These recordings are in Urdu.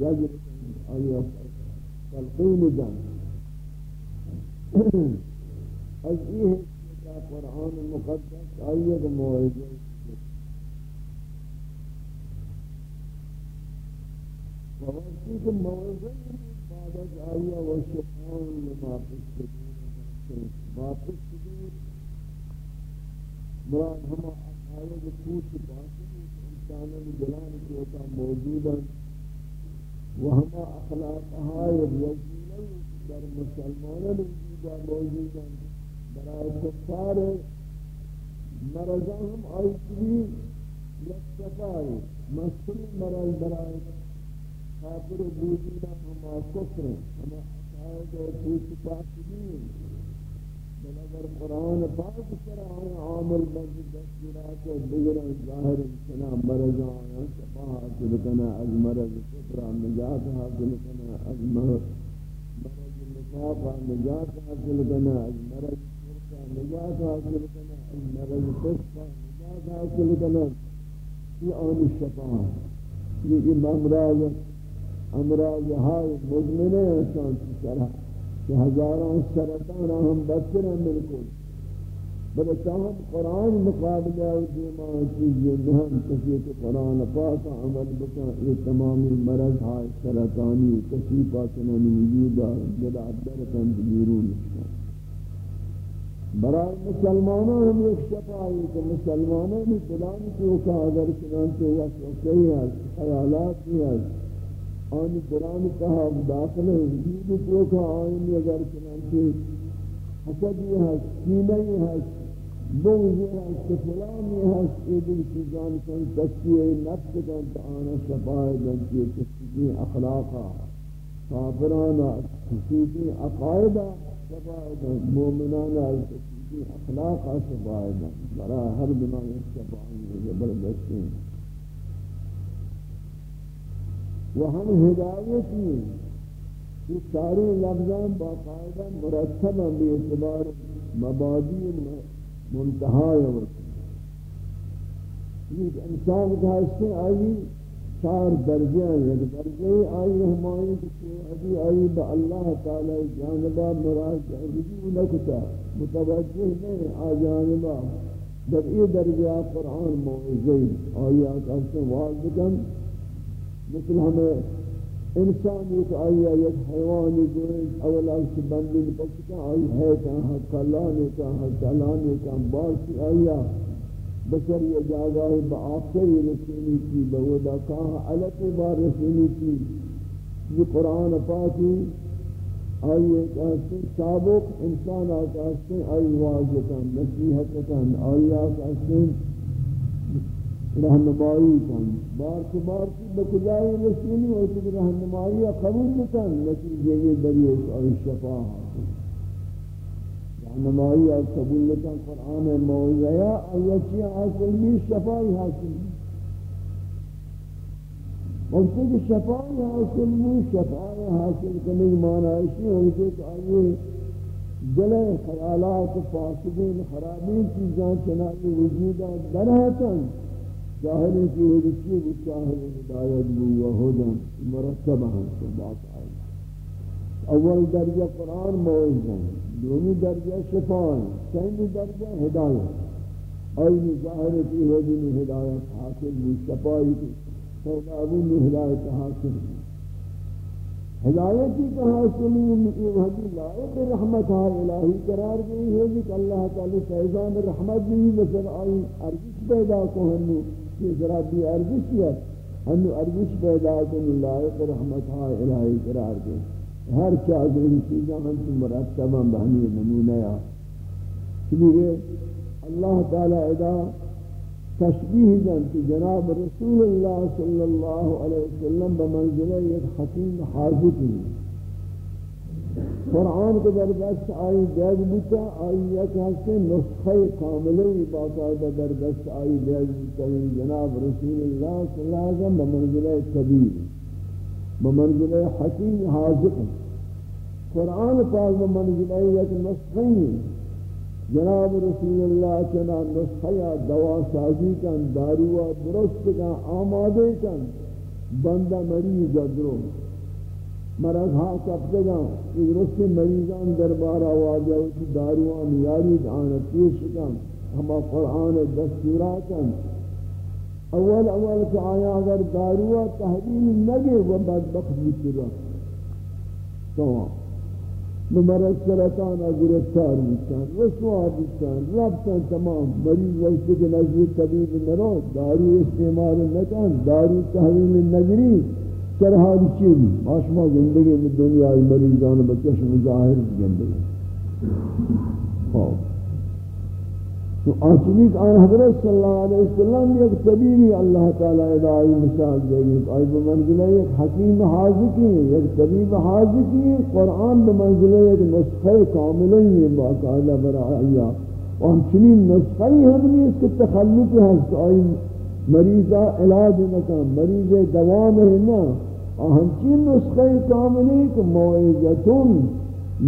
يجب أن تلقين جان از یہ قرآن مقدس أيضا موعدہ فوقتی کہ موعدہ بعد از آئیہ و لما قصدور ما مراد ہما آئیت پوچھ پاسد انسانوں جلان کی ہوتا وهما اخلاقها يبوزینا در مسلمانان وجودا موجودا برای کفار مرضا هم آیتوی یکتفای مسئول مرض برای کافر وجودا هما کفر هما عقائد و پیش پاسدین من اگر قرآن پاک سر آیا عامل بند دستورات و بگرن ظاہر سنا مرض آیا، شفا حاصل کنا، از مرض کفرہ نجات حاصل کنا، از مرض نفاقہ نجات حاصل کنا، از مرض شرکہ نجات حاصل کنا، از مرض قصفہ نجات حاصل کنا. یہ آن شفا، یہ امراض امراض های مزمنه انسان سرها کہ ہزاروں سرطان ہم بچر ہیں بالکل۔ بلے تاہم قرآن مقابلہ اور دیمان چیزیں نہم کسی کہ قرآن پاک عمل بکا یہ تمامی مرض ہائے سرطانی کسی پاکنانی وجودہ جدا درکن بیرون شکا برای مسلمانوں ہم ایک شفائی کہ مسلمانوں میں فلان کیوں کا اگر چنانچہ وسوسے ہے، خیالات ہے۔ آن قرآن کہا داخل وجود کیوں کا آئین اگر چنانچہ حسد یہ ہے کینہ ہے بغض یہ ہے کہ فلان ہے یہ دل چیزان کن تسکیہ نفس کن تعانا شفائی دنچہ تسکیہ اخلاقا کافرانا خصوصی عقائدہ شفاعتا مومنان التسجی اخلاق شفاعتا برا ہر بنا شفاہ شفاعی زبردستی. و ہم ہدایتی یہ ساری لفظان باقاعدہ مرتبہ بے اعتبار مبادی منتہا یہ انسان کا اس سے آئی چار درجے ہیں۔ درجے آئی ہماری ابھی آئی با اللہ تعالی جانبا مراد رجوع نکتا متوجہ نہیں آ جانبا جب یہ درجہ قرآن موعظی آئی آکاستے والد کن۔ مثل ہمیں انسان ایک آئی ایک حیوانی گوئن اولا سے بندی پکتا آئی ہے کہاں کلانے کہاں کلانے کہاں باسی آئی بشر یہ جاگا ہے با آخری رسینی کی بودا کہا علت بار رسینی کی یہ قرآن پاکی آئیے کہتے ہیں سابق انسان آکاستے ہیں آئی واضح کا واضحتاً نصیحتاً آئی آکاستے ہیں رہنمائی کن. بار کے بار کی بکجائی رسیلی ہوتی کہ رہنمائی قبول کن نتیجے یہ دریئے اور شفا. حاصل رہنمائی اور قبول کن قرآن موضعہ اور یکی حاصل بھی شفائی حاصل بھی وقتی کہ شفائی حاصل بھی شفائی حاصل کرنے کی معنی ایسی ہوتی کہ آئیے دل خیالات فاسدین، خرابین چیزاں چنائی وجودہ درہتاں ظاہری کی حدیثی بچاہر ہدایت بو و حدن مرتبہ ہم سے بات آئی۔ اول درجہ قرآن موعظ ہیں، دومی درجہ شفاء ہیں سیمی درجہ ہدایت آئی ظاہر کی حدیث ہدایت حاصل بو شفائی کی سوابی میں ہدایت حاصل ہے ہدایتی کا حاصلی یہ حدیث لائق رحمت ہے، الہی قرار گئی ہے کہ اللہ تعالی فیضان رحمت بھی مثل آئی ارجش پیدا کو ہنو یہ ذرا بھی ارزش ہے ہم ارزش پیدا کن لائق رحمت ہا الہی قرار دے ہر چاز ان چیزاں ہم سے مرتبہ بہنی نمونہ یا چلیے اللہ تعالی ادا تشبیح جن کہ جناب رسول اللہ صلی اللہ علیہ وسلم بمنزلہ ایک حکیم حاضر کی قرآن کو در دست آئی دیگ بتا آئی یک ہستے نسخہ کاملی باقاعدہ در دست آئی دیگ بتا یعنی جناب رسول اللہ صلی اللہ علیہ وسلم بمنزلہ طبیب بمنزلہ حکیم حاضر. قرآن پاک بمنزلہ یک نسخہ جناب رسول اللہ چنا نسخہ دوا سازی کن داروا درست کن آمادے کن، بندہ مریض درست. مرض گا اس رس مریضان دربار آواز ہے اس داروان یاری دعانا پیش کن ہما قرآن دستوراتا اول اول کہ آیا اگر داروا تحریم نگے وہ بدبخت بیتی رہا۔ تمام بمرض سرطان گرفتار بیتن رسوا بیتن ربتن تمام مریض وقتی کہ نزد طبیب نرو۔ دارو استعمال نکن دارو تحریم نگری۔ سر حال چیز ماشما زندگی میں دنیا مریضان بچش مظاہر زندگی خواب تو آسلیت آن حضرت صلی اللہ علیہ وسلم ایک طبیبی اللہ تعالی ادائی مثال دے گی آئی بمنزلہ ایک حکیم حاضر ایک طبیب حاضر قرآن بمنزلہ ایک نسخہ کاملی باقاعدہ برآئیہ اور ہم چنین نسخہ ہی ہم نے اس کے تخلق ہے آئی مریضہ علاج نکا مریض دوام ہے نا ہنچین نسخہ کاملی کہ موعظتون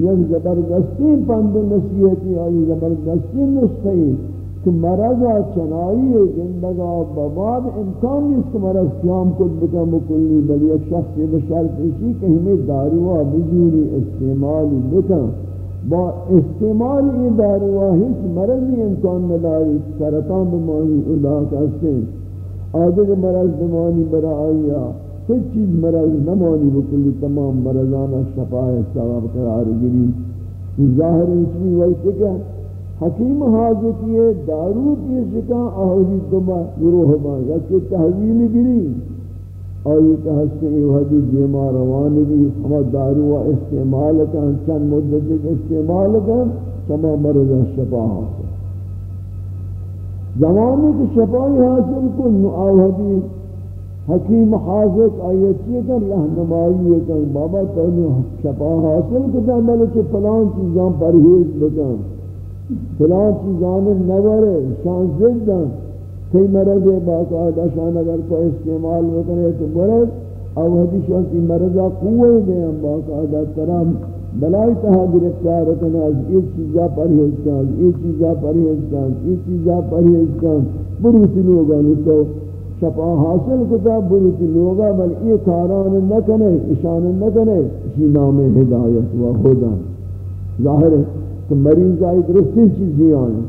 یک زبردستی پند نصیحتی آئی زبردستی نسخہ کہ مرضا چنائی زندگا بباد امکان نیست کہ مرض قیام کد بکا مکلی بل یک شخص بشرط اسی کہ ہمیں داروا بجوری استعمالی بکا با استعمال این داروا ہیچ مرضی امکان نداری، سرطان بمانی اللہ کا سن آدھگ مرض بمانی برا آئیا کوئی چیز مرض نمانی بکلی، تمام مرضانہ شفاہ ثواب قرار گری۔ ظاہر اسمی وقت کہ حکیم حاضر کیے دارو کی شکا آہوزی دمہ گروہ با یا کہ تحویل گری۔ اور یہ کہ ہستے ایوہدی دیما روان بھی ہما دارو استعمال کن، چند مدت استعمال کن، تمام مرضان شفاہ حاصل۔ زمانے کی شفائی حاصل کن آہوزی حکیم حاضر آیتی کر رہنمائی کر بابا تو شفا حاصل کتا بلکہ فلان چیزاں پرہیز بکن. فلان چیزان نورے شان زدن کئی مرض باقاعدہ شان اگر کوئی استعمال بکنے تو برد او حدیث وقتی مرضا قوی دیں باقاعدہ ترام بلائی تہا گرفتار کنا از ایک چیزا پرہیز کن ایک چیزا پرہیز کن ایک چیزا پرہیز کن بروسی لوگا نتو شفا حاصل کتا بلتی لوگا بل ای کاران نکنے اشان نکنے، اسی نام ہدایت و خدا۔ ظاہر ہے کہ مریض آئی درستی چیزی آئیں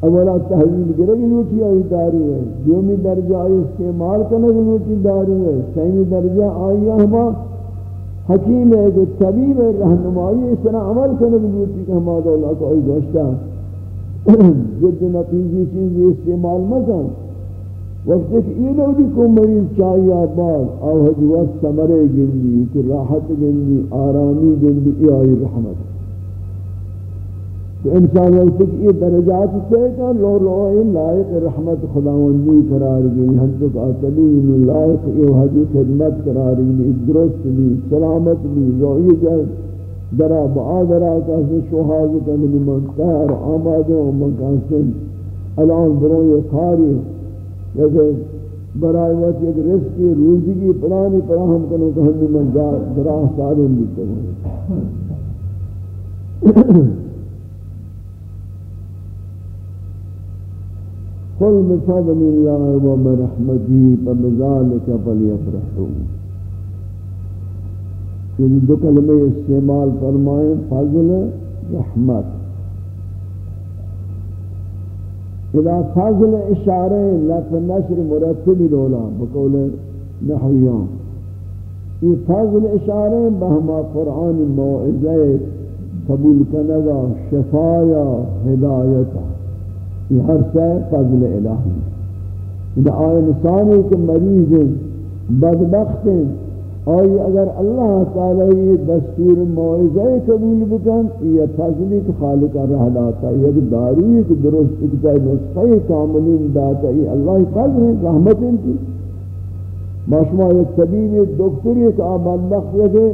اولا تحویل گرگی لوٹی آئی دارو ہے دومی درجہ آئی استعمال کنگ لوٹی دارو ہے سیمی درجہ آئی ہما حکیم ہے کہ طبیب رہنمائی اس طرح عمل کرنے کنگ لوٹی کہ ہم آدھا اللہ کو آئی گوشتا جد نتیجی چیزی استعمال مکن. وقت ایک ایلودی کو مریض چاہیے آباد آو وقت سمرے گندی کہ راحت گندی، آرامی گندی، ای آئی رحمت. تو انسان وقت کہ یہ درجات سے کہ لو لو لائق رحمت خداوندی قرار گئی ہم تو قاتلین لائق یہ حدیث خدمت قرار گئی درست بھی سلامت بھی روئی جائے درا بعادرا کسی شوحاز کا من منتر آماده و مکانسن الان برو یہ کاری، جیسے برای وقت ایک رزقی روزگی پرانی پراہم کنو کہ ہم من درا سارے ملتے ہیں۔ قل بفضل الله وبرحمته فبذلك فليفرحوا. یہ دو کلمے استعمال فرمائیں فضل رحمت. اذا فضل اشارے لفظ نشر مرتبی دولا بقول نحویان یہ فضل اشارے بہما قرآن موعظہ قبول کنگا شفایا ہدایتا. یہ ہر سے فضل الہی ان آئے انسانی کے مریض بدبخت ہیں۔ آئی اگر اللہ تعالی یہ دستور موعظہ قبول بکن، یہ فضلی کہ خالق رہ داتا یہ داروی کہ درست کتا ہے نسخہ کاملین داتا، یہ اللہ فضل ہے، رحمت ان کی۔ ماشما ایک طبیب ایک دکتر ایک آباد بخت یہ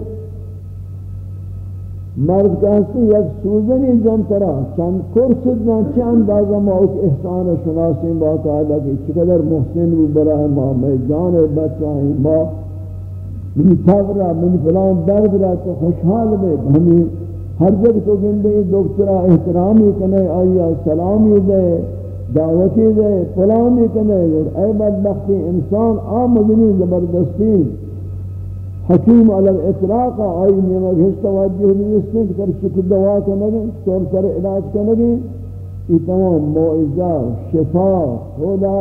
مرد کہتے ہیں یک سوزنی جن ترا چند کرسد نہ چند بازا موک احسان شناسیں باقاعدہ کہ چقدر محسن بھی برای ما میں جان بچہ ہیں ما. من تغرہ من فلان درد رہا تو خوشحال بے ہمیں ہر جگ تو گندے دکترہ احترامی کنے آیا سلامی دے، دعوتی دے، فلانی کنے اے بدبختی انسان آمدنی زبردستی. حکیم علی الاطلاق، آئی نیمہ گھش توجہ نیستیں کہ تر شکر دعا کنگے طور سر علاج کنگے یہ تمام موعظہ شفا، خدا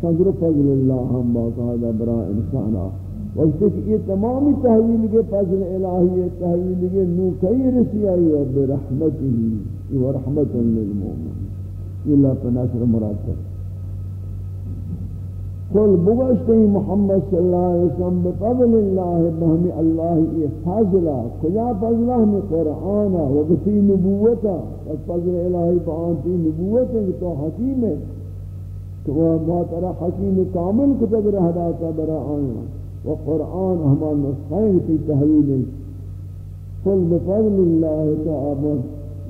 صدر فضل اللہ ہم باقاعدہ برا انسانا وقت کہ یہ تمامی تحویل کے فضل الہی، تحویل کے نو کئی رسیائی و برحمتی، و رحمت للمومن اللہ پر نصر مراد کرتا قل بگشتے محمد صلی اللہ علیہ وسلم بفضل اللہ بہمی اللہ یہ فضلہ کجا فضلہ ہمیں قرآن وقتی نبوتہ نبوتا فضل الہی بانتی نبوت ہے، تو حکیم ہے۔ تو وہ ماترہ حکیم کامل کتب رہ داتا برا آنا و قرآن ہما نسخین کی تحویل قل بفضل اللہ تعالی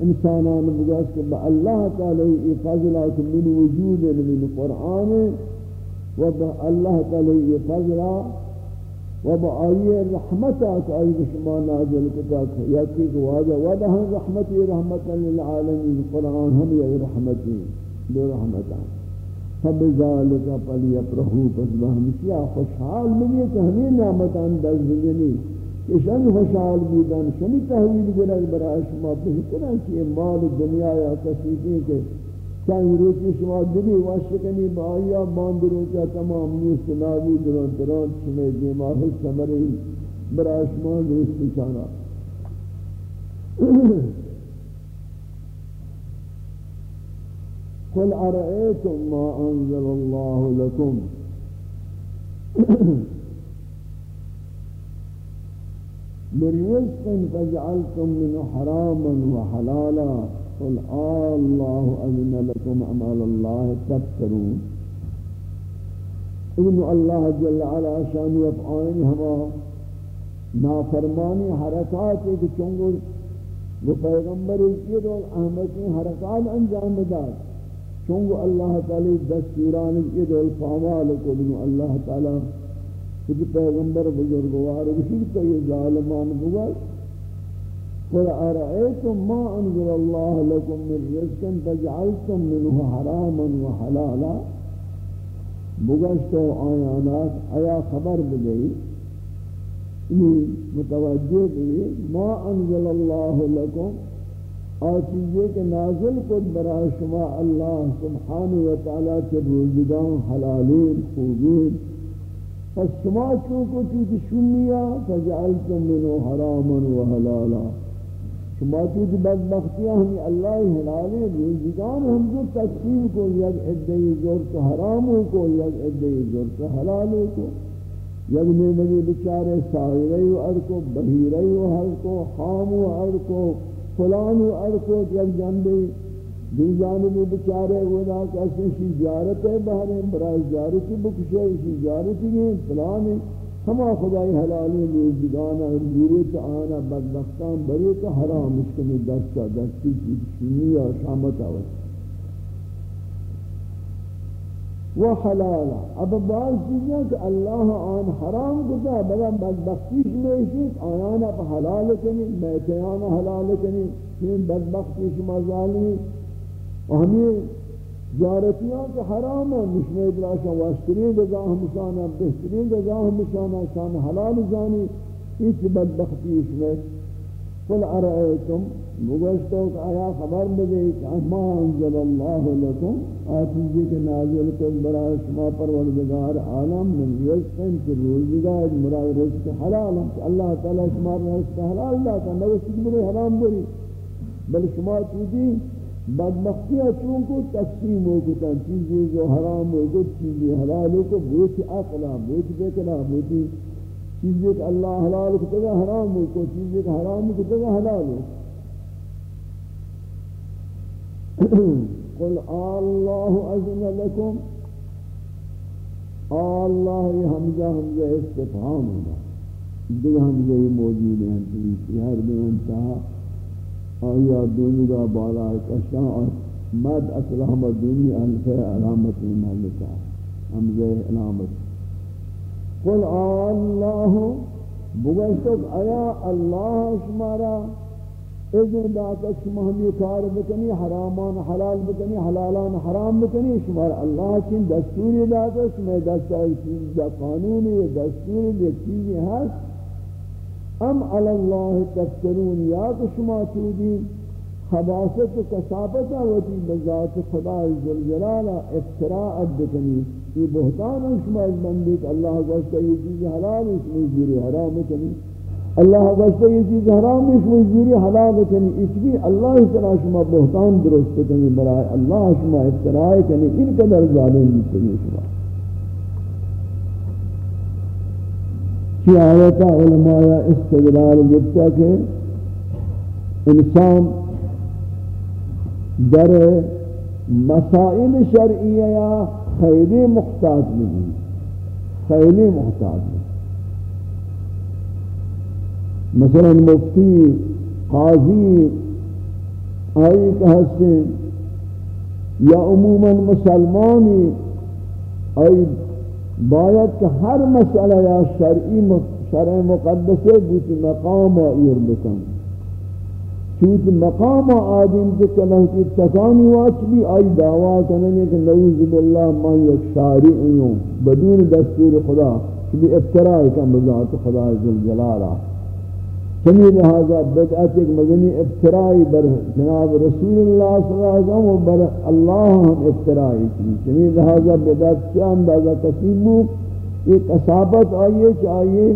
انسانان بگشتے با اللہ تعالی یہ فضلہ من وجود من قرآن ہے۔ و با اللہ تعالی یہ فضلہ و با آئی رحمتہ کہ آئی بشما نازل کتا یا کہ واجہ وعدہ ہم رحمتی رحمتا للعالمین قرآن ہم یہ رحمتی بے رحمتہ فبذالک پلی اپرہو پس بہمشیہ خوشحال ملیے کہ ہمیں نعمتان دل زنی کہ شن خوشحال بودن، شنی تحویل گرگ برای شما بہتران کہ مال دنیا یا کسی کے چند روچی شما دلی واشکنی با آیا باند روچا تمام نیست نابی دران دران شمی دیما حس سمری برا شما درست چانا قل ارائیتم ما انزل الله لكم برزق فجعلتم من حراما وحلالا قل الله أذن لكم أمال الله تبترون ابن اللہ جل علا شأن یفعائن ہما نافرمانی حرکات ایک چونگو وہ پیغمبر کی رول احمدی حرکات انجام داد چونگو اللہ تعالی دستوران کی رول فعمال کو ابن اللہ تعالی کچھ پیغمبر بزرگوار بشیر کا یہ ظالمان بگل قل أرأيتم ما أنزل الله لكم من رزق فجعلتم منه حراما وحلالا بگشتو آیانات، آیا خبر بدئی انہی یعنی متوجہ بھی ما انزل اللہ لکم آچیزے کے نازل کد برای شما اللہ سبحانہ وتعالی کے روزگان حلالین، خوبین. پس شما چونکو چونکو شمیہ فجعلتم منه حراما وحلالا شما چیز بدبختیاں ہمیں اللہ حلالی روزگان ہم جو تقسیم کو، یک عدی زورت حراموں کو، یک عدی زورت حلالوں کو۔ یک نمگی بچارے سائرے و ارکو بہیرے و حلکو خام و ارکو فلان و ارکو یک جنبی دی جانبی بچارے ودا کسی شی زیارت ہے بہرے برای زیارتی بکشے شی زیارتی گئے فلانی ہما خدای حلالی روزگانا روریت آنا بدبختان بریت حرام کے دستا دستی کی شنی اور شامت آوت و حلالا. اب بعض چیزیں کہ اللہ آن حرام کتا بلا بدبختیش میں شیط آیانا پا حلال کنی میتیانا حلال کنی چین بدبختیش مظالمی و ہمیں جارتیاں کے حرام ہیں مشنے ادراشا واشترین گزاہ مشانا بہترین گزاہ مشانا شان حلال زانی ایچ بدبختیش میں قل ارائیتم، مگوشتو کہ آیا خبر بدے کہ ما انزل اللہ لکم؟ آتیزی کے نازل کن برای شما پروردگار عالم، من رزقن کی روزگار، مرای رزق حلال ہم کہ اللہ تعالی شما رزق حلال لاتا نوشت برے حرام بری. بل شما چیزی بدبختی بدبختیاں چونکو تقسیم ہو کتا چیزی جو حرام ہو کتا چیزی حلال ہو کتا بوچ اقلا بوچ بکلا بوچی چیزی کہ اللہ حلال ہو کتا حرام ہو کتا چیزی کہ حرام ہو کتا حلال ہو۔ قل اللہ اذن لکم، اللہ یہ حمزہ حمزہ استفہام ہونا۔ دو حمزہ یہ موجود ہیں، ہر دو انتہا۔ آیا دونی کا بالا کشاں اور مد اصل احمد دونی الف علامت مالکہ حمزہ علامت۔ قل اللہ بگشتک آیا اللہ شمارا اذن داتا شما ہمی کار بکنی حرامان حلال بکنی، حلالان حرام بکنی شما اللہ چین دستوری داتا شما دستا چیز دا قانونی دستوری دی چیزی هست ام علی اللہ تفترون یا تو شما چودی خباست و کسابت ہوتی بذات خدا ذوالجلال افتراء بکنی. یہ بہتان ہے شما از بندی کہ اللہ گوشتا یہ چیز حلال اس میں زیر حرام بکنی. اللہ واسطے یہ چیز حرام ہے کوئی زیری حلال کنی اس بھی اللہ تعالی شما بہتان درست کنی برائے اللہ شما افتراء کنی. ان قدر ظالم کنی شما. کی آیت علماء استدلال گفتا کہ انسان در مسائل شرعیہ یا خیلی محتاج نہیں، خیلی محتاج نہیں۔ مثلا مفتی قاضی آئی کہ ہستیں یا عموما مسلمانی آئی باید که هر مسئله یا شرعی شرع مقدسه بیتی مقام ایر بکن. چونکہ مقام آدم کے کنہ کی تکانی واچ بھی آئی دعویٰ کرنے کہ نعوذ باللہ ما یک شارعیوں بدون دستور خدا. کہ افترائی کا بذات خدا ذوالجلالہ چمی لہذا بدعت ایک مدنی افترائی بر جناب رسول اللہ صلی اللہ علیہ وسلم و بر اللہ ہم افترائی کی۔ چمی لہذا بدعت سے اندازہ تقسیم ہو ایک اصابت آئیے چاہیے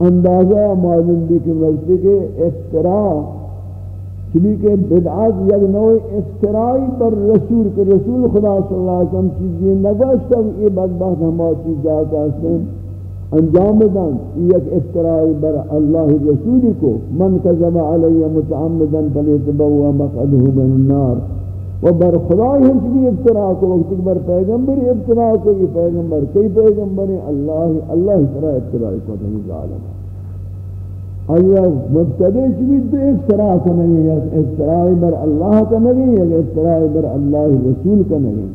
اندازہ معلوم بھی کہ ملتی کہ افتراء، چلی کہ بدعت یک نوع افترائی بر رسول کہ رسول خدا صلی اللہ علیہ وسلم چیزی نگوشتا یہ بدبخت ہمارا چیز جاتا ہے انجام دن، یک افترائی بر اللہ رسول کو، من کذب علی متعمدن فلیتبوا مقعده من النار. و بر خدای ہم بھی افتراء کو وقت بر پیغمبر افتراء کو، یہ پیغمبر کئی پیغمبر اللہ اللہ طرح افتراء کو نہیں ظالم. آیا مبتدی چوی تو افتراء کا نہیں افتراء بر اللہ کا نہیں، یا افتراء بر اللہ رسول کا نہیں؟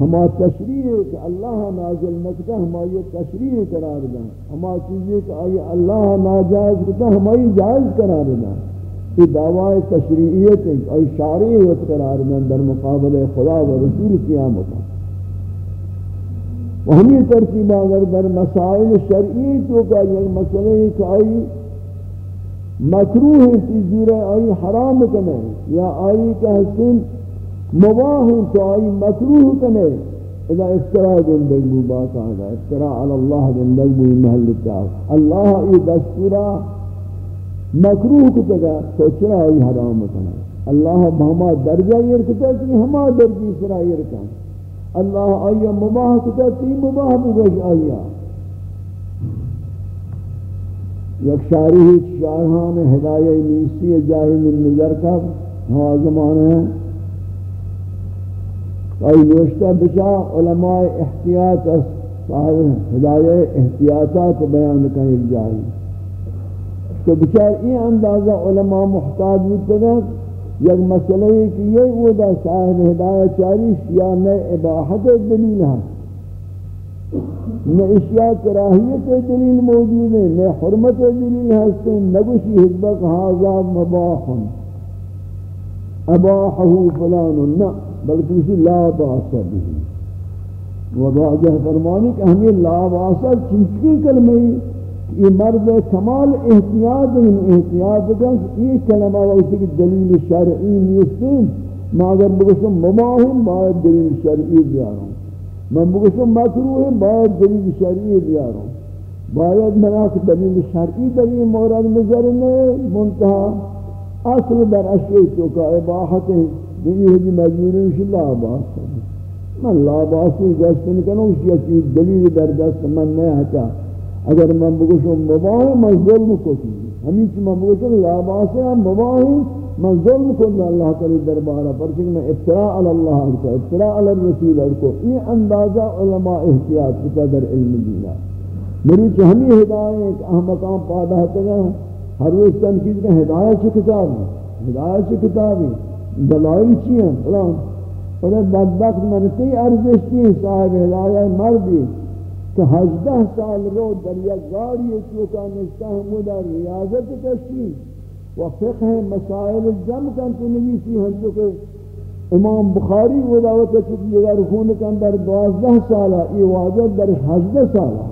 ہما تشریح ہے کہ اللہ نازل نکتا ہما یہ تشریح قرار دا ہما چیزیں کہ آئی اللہ ناجائز کتا ہما یہ جائز قرار دا یہ دعوی تشریعیت ہے کہ آئی شارعیت قرار دا در مقابل خدا و رسول قیامتا و ہمی ترتیب اگر در مسائل شرعی تو کا یہ مسئلہ ہے کہ آئی مکروح چیزی رہے آئی حرام کنے یا آئی کہ حسن مباح تو آئی مکروح کنے، اذا افتراء گندگ بو بات آگا افتراء علی اللہ گندگ بو محل تاو اللہ ای دستورا مکروح کتگا تو چرا آئی حرام کنے۔ اللہ بہما درجہ یہ رکھتا کہ ہما درجی سرا یہ رکھتا اللہ آئی مباح کتا تی مباح بگش آئی یک شاری ہی شارحان ہدایہ نیسی جاہی من نظر کا ہوا زمانہ ہے اور نوشتہ بچا علماء احتیاط صاحب ہدایہ احتیاطات بیان کہیں جاہی۔ تو بچار این اندازہ علماء محتاج ہوتے ہیں یک مسئلہ ہے کہ یہ وہ دا صاحب ہدایت چاریش یا نئے اباحت دلیل ہاں۔ ہے نہ اشیاء کراہیت دلیل موجود ہے نہ حرمت دلیل ہستے نگوشی حضبک حاضا مباح اباحہ فلان نہ بلکہ اسی لا باسا بھی وضاجہ فرمانی کہ ہمیں لا باسا چنچکی کلمہ یہ مرد کمال احتیاط ہیں احتیاط کہ یہ کلمہ وقتی کی دلیل شرعی نیستین ما اگر بگشم مباہم باید دلیل شرعی بیاروں۔ من بگشم مکروہ باید دلیل شرعی بیاروں۔ باید مناک دلیل شرعی دلیل مورد مزرنے منتہا اصل در اشیاء چوکا اباحت ہے۔ یہ جی مجبوری ہے اللہ باس من لا باسی گشت نکنوں اسی چیز دلیل در دست من نہیں ہتا اگر من بگوشم مباہی من ظلم کتی۔ ہمیں چی من بگوشم لاباسی ہم مباہی من ظلم کتی اللہ تعالی دربارہ۔ پر پرچک میں ابتراء علی اللہ کو ابتراء علی الرسول کو یہ اندازہ علماء احتیاط کتا در علم دینا۔ میری چی ہمیں ہدایت ایک اہم مقام تگا ہر روز تنقید کا ہدایت چی کتاب ہے۔ ہدایت چی کتاب ہے۔ دلائل چی ہیں؟ اور بدبخت منتی ارزش کی صاحب ہدایت مردی کہ ہجدہ سال رو در یک گاری چوکا نشتہ ہمودہ ریاضت کشی و فقہ مسائل جمع کن تو نویسی ہنچو کہ امام بخاری وہ دعوت چکی اگر خون کن در دوازدہ سالہ ای واجد در ہجدہ سالہ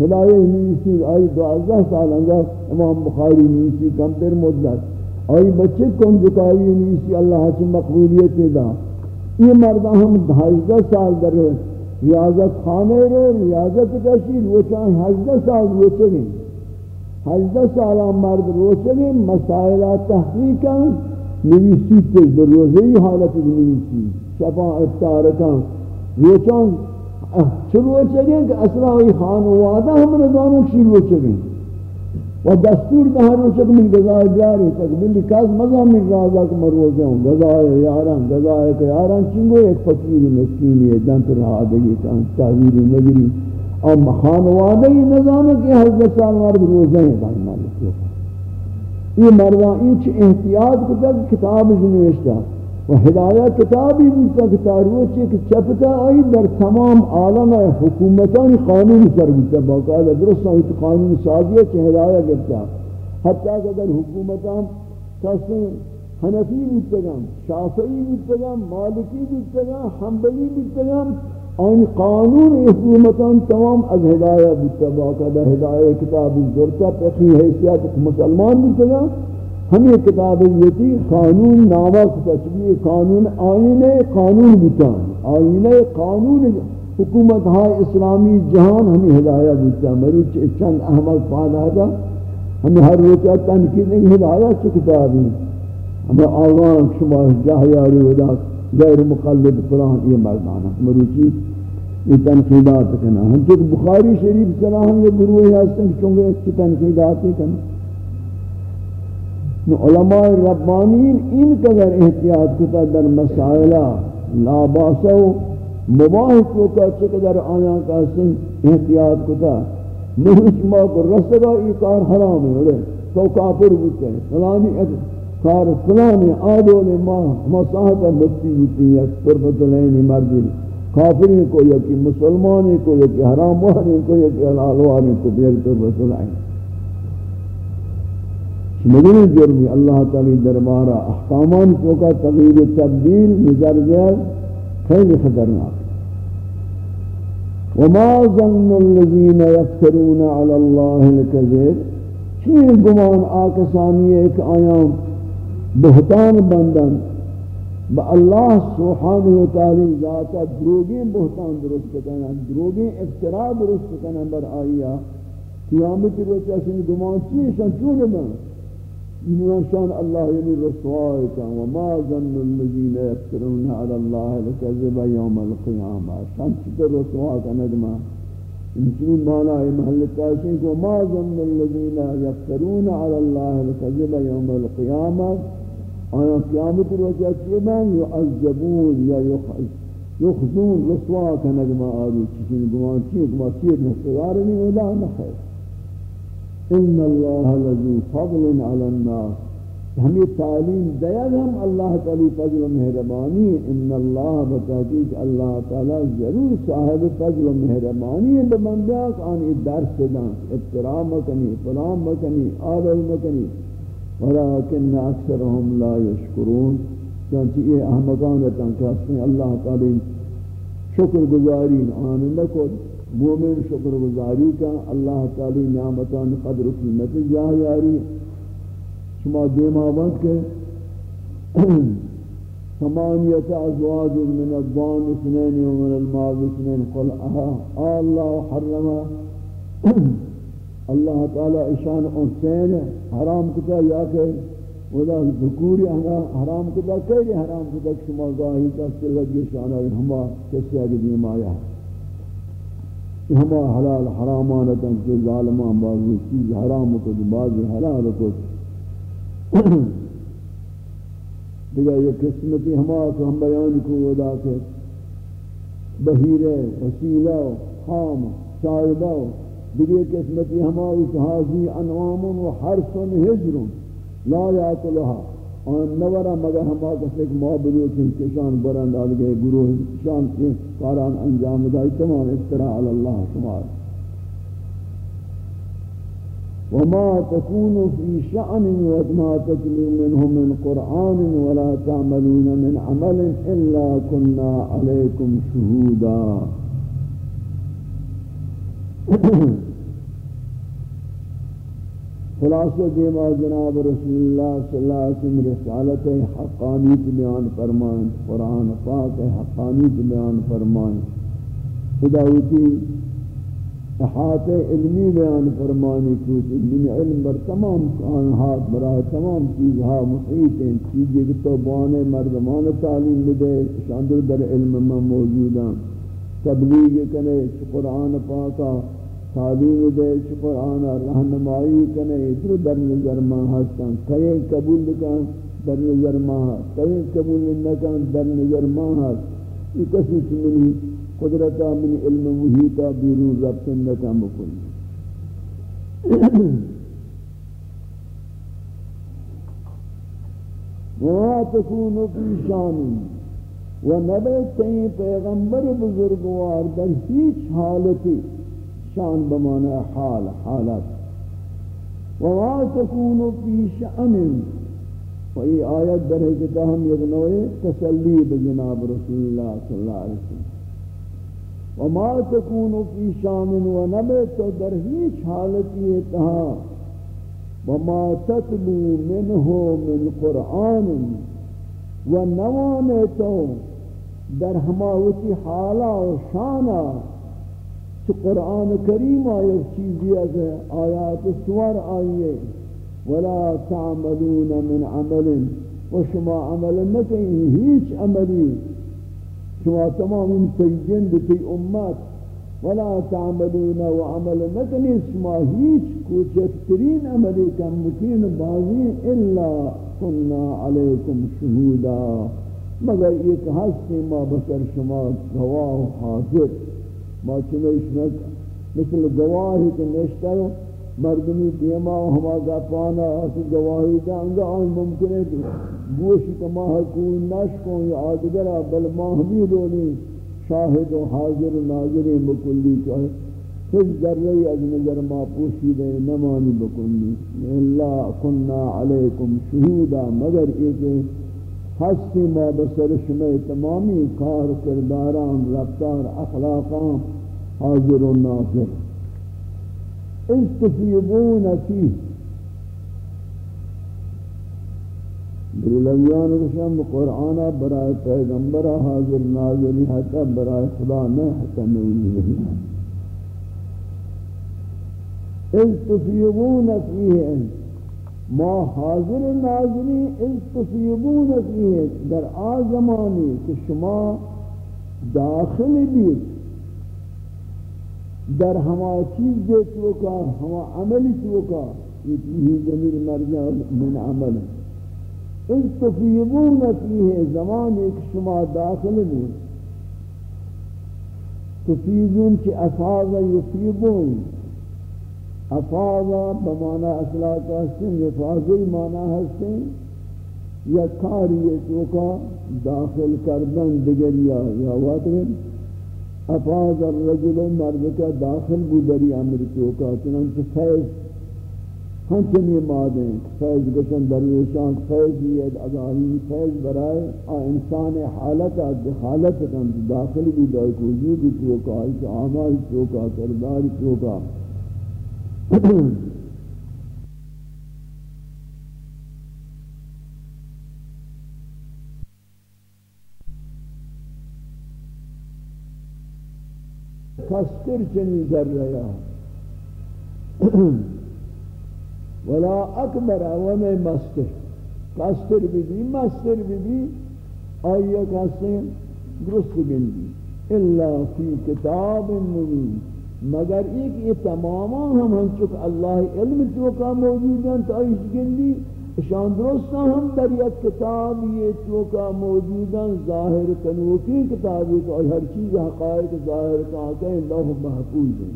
ہدایہ نویسی، آئی دوازدہ سال اندر امام بخاری نویسی کم در مدت۔ آئی بچے کن جکاوی نویسی اللہ چی مقبولیت دا۔ یہ مردہ ہم ہجدہ سال در ریاضت خانے رو، ریاضت کشی روچان ہجدہ سال روچگیں ہجدہ سالہ مرد روچگیں مسائلہ تحقیقا نویسی تیج در حالت نویسی۔ شفا اتارکا روچان چھ روچگیں کہ اصلا ہوئی خانوادہ ہم رضانوں کشی روچگیں و دستور ده هر روز من غذای بیاری تک بلی کاز مزا من رازا که مروزه ہوں غذای یاران، غذای که یاران چنگو ایک فقیری، مسکینی ہے جنت رہا دگی کان تحویلی نگری. اما خانوادی نظام کہ حضرت سال مرد روزے ہیں بھائی مالک. یہ مردان این چھ احتیاط کو تک کتاب جنوشتا و ہدایت کتابی بودتا کہ تاروچی کہ چپتا آئی در تمام عالم حکومتانی قانون سر بودتا باقاعدہ درست آئی تو قانون سازیت چھ ہدایت گفتا حتیٰ کہ اگر حکومتان کسی حنفی بودتا گم شافعی بودتا گم مالکی بودتا گم حنبلی بودتا گم آن قانون حکومتان تمام از ہدایت بودتا باقاعدہ ہدایت کتابی ضرورتا پخی حیثیت مسلمان بودتا گم ہمیں کتاب یہ قانون نامہ تشبیہ قانون آئین قانون بتان آئین قانون حکومت ہاں اسلامی جہان ہمیں ہدایت بتا مروچ چند احمد پادا تھا ہمیں ہر روچہ تنقید نہیں ہدایت سے کتابی. ہمیں آغان شما جاہیاری ودا غیر مقلد فلان یہ مردانہ مروچی یہ تنقیدات کنا ہم چک بخاری شریف صلاح ہم یہ گروہ ہی ہستن چونکہ اچھی تنقیدات کنا علماء ربانین ان قدر احتیاط کتا در مسائلہ لا باسو مباہ کو کا چقدر آیا کا سن احتیاط کتا. نوچ ما کو رسگا ای کار حرام ہے رہے تو کافر بودتے ہیں. فلانی کار فلانی آدول ما مساحت مکتی بودتی ہے قربت لینی مردی. کافری کو یکی مسلمانی کو یکی حرام وانی کو یکی حلال وانی کو بیگ قربت لینی مدنی جرمی اللہ تعالی دربارہ احکامان کو کا تغییر تبدیل نظر زیر خیلی خطرناک۔ وما ظن الذين يفترون على الله الكذب۔ چین گمان آکسانی ایک آیام بہتان بندن، با اللہ سبحانہ وتعالی ذاتا دروگین بہتان درست کرنا دروگین افتراء درست کرنا بر آئیا قیامت روچہ سن گمان چیشن چون بند إنوان شان الله يلي رسوائك وما ظن الذين يفترون على الله الكذب يوم القيامة شان چطر رسوائك نجمع انسان مانا محل التاشين وما ظن الذين يفترون على الله الكذب يوم القيامة آیا قیامت روزہ چیمان یعذبون یا یخزون رسوا کنگ ما آرو چیزن گمان چیز ما چیز نستدار نہیں اولا نخیر ان اللہ لذو فضل علی الناس ہمیں تعلیم دیا ہم اللہ تعالی فضل و مہربانی ان اللہ بتحقیق اللہ تعالی ضرور صاحب فضل و مہربانی ہے۔ بندیاک آنی، درس دان، احترام کنی فلام مکنی آدل مکنی۔ ولیکن اکثرهم لا یشکرون چانچہ یہ احمقان رہتا کہ اللہ تعالی شکر گزاری آن لکھو مومن شکر گزاری کا اللہ تعالی نعمتان قدر و قیمت جاہیاری شما دیما وقت کے ثمانیت ازواج من الضان اثنين ومن الماض اثنين قل آه الله حرم اللہ تعالی اشان انسین حرام کتا یا کہ ودا ذکوری حرام کتا کئی حرام کتا شما گاہی کا سلگی شانہ ہما کسی آگے دیما آیا۔ ہے ہما حلال حرامانتا کہ ظالمان بعضی چیز حرام کو بعضی حلال کو دیگه یہ قسمتی ہما کو ہم بیان کو ودا کے بہیرے، وسیلہ، خام صاحبہ دیگه قسمتی ہما اس حاضی انعام و حرس و حجر لا یات لها آن نورا مگر ہما کسی ایک معبلو کی کشان برند آدھگے گروہ شان کی کاران انجام دائی، تمام افتراء اللہ شمار۔ وما تكون في شأن وما تتلو منه من قرآن ولا تعملون من عمل إلا كنا عليكم شهودا خلاصہ دیما جناب رسول اللہ صلی اللہ علیہ وسلم رسالت حقانیت بیان فرمائیں، قرآن پاک حقانیت بیان فرمائیں۔ خداوتی احاط علمی بیان فرمانی کوت علمی علم بر تمام کانہات برای تمام چیزها محیط ہیں چیزی کہ تو بانے مردمان تعلیم بدے شاندر در علم میں موجودا تبلیغ کنے قرآن پاکا تعلیم دے چھ قرآن رہنمائی کنے اتر در نظر ماں ہستان کئے قبول کن در نظر ماں ہست کئے قبول نکن در نظر ماں ہست۔ یہ کسی چمنی قدرتا من علم محیطا بیرون رب سنتا مکن وہاں تکون فی شانی و نبی تین پیغمبر بزرگوار در ہیچ حالتی شان بمانا حال، حالت. وہاں تکون فی شانی و ای آیت در حکتا ہم یکنوئے تسلی بجناب رسول اللہ صلی اللہ علیہ وسلم وما تكون في شام ونبت در هیچ حالتی اتها وما تتلو منه من قرآن. ونوانتو در هماوتی حالا و شانا. چه قرآن کریم آیت چیزی از آیات سور آئیے ولا تعملون من عمل. و شما عمل نکنی هیچ عملی. شما تمام ان جند تی امت. ولا تعملون وعمل مکنی شما هیچ کوچکترین عملی کم مکین بازی الا کننا علیکم شهودا. مگر ایک ہستی ما بسر شما گواہ حاضر. ما چنش مثل گواہی کے نشتر مردمی دیما و ہما گفانا اسی گواہی دا انگا آن ممکن ہے گوشی کا ماہ کوئی نشکوں یا آدگرہ بل ماہمی دونی شاہد و حاضر و ناظر مکلی چاہے کس ذرہی از نظر ما پوشی دے، نمانی بکلی۔ اللہ کننا علیکم شہودا، مگر ایک ہستی ما بسر شمی تمامی کار کرداران رفتار، اخلاقان حاضر و ناظر. استفیبون فیه بریلویان رشم قرآن برای پیغمبر حاضر ناظری حتی برای خدا میں حتی نوی نہیں استفیبون فیه ما حاضر ناظری استفیبون فیه در آزمانی که شما داخل بید. در ہما چیز دے تو ہما عملی تو کا یہ ضمیر مرجع من عمل. ان تفیضون فیہ زمان ایک شما داخل میں تفیضون چی افاظ یفیضون. افاظ بمانا اصلاح کا حسن مانا حسن یا کاری تو کا داخل کردن دگریا یا واترین افاظ الرجل مرد کا داخل بو دری امر تو کا چنانچہ فیض ہم چنی مادیں فیض گشن درویشان فیض یہ اداری فیض برائے آ انسان حالت دخالت کن داخل بھی کو وجود تو کا اس اعمال تو کا کردار تو کا کستر چنی در ریا ولا اکبر ومی مستر کستر بھی مستر بھی آئیے کستر درست گندی الا فی کتاب مبین مگر ایک یہ تماما ہم ہم چک اللہ علم تو کا موجود ہیں تو آئیش گندی، شان درست ہم در یک کتاب یہ چوکا موجودا ظاہر کنوکی کتاب ہے کہ ہر چیز حقائق ظاہر کا کہ لوح محفوظ ہے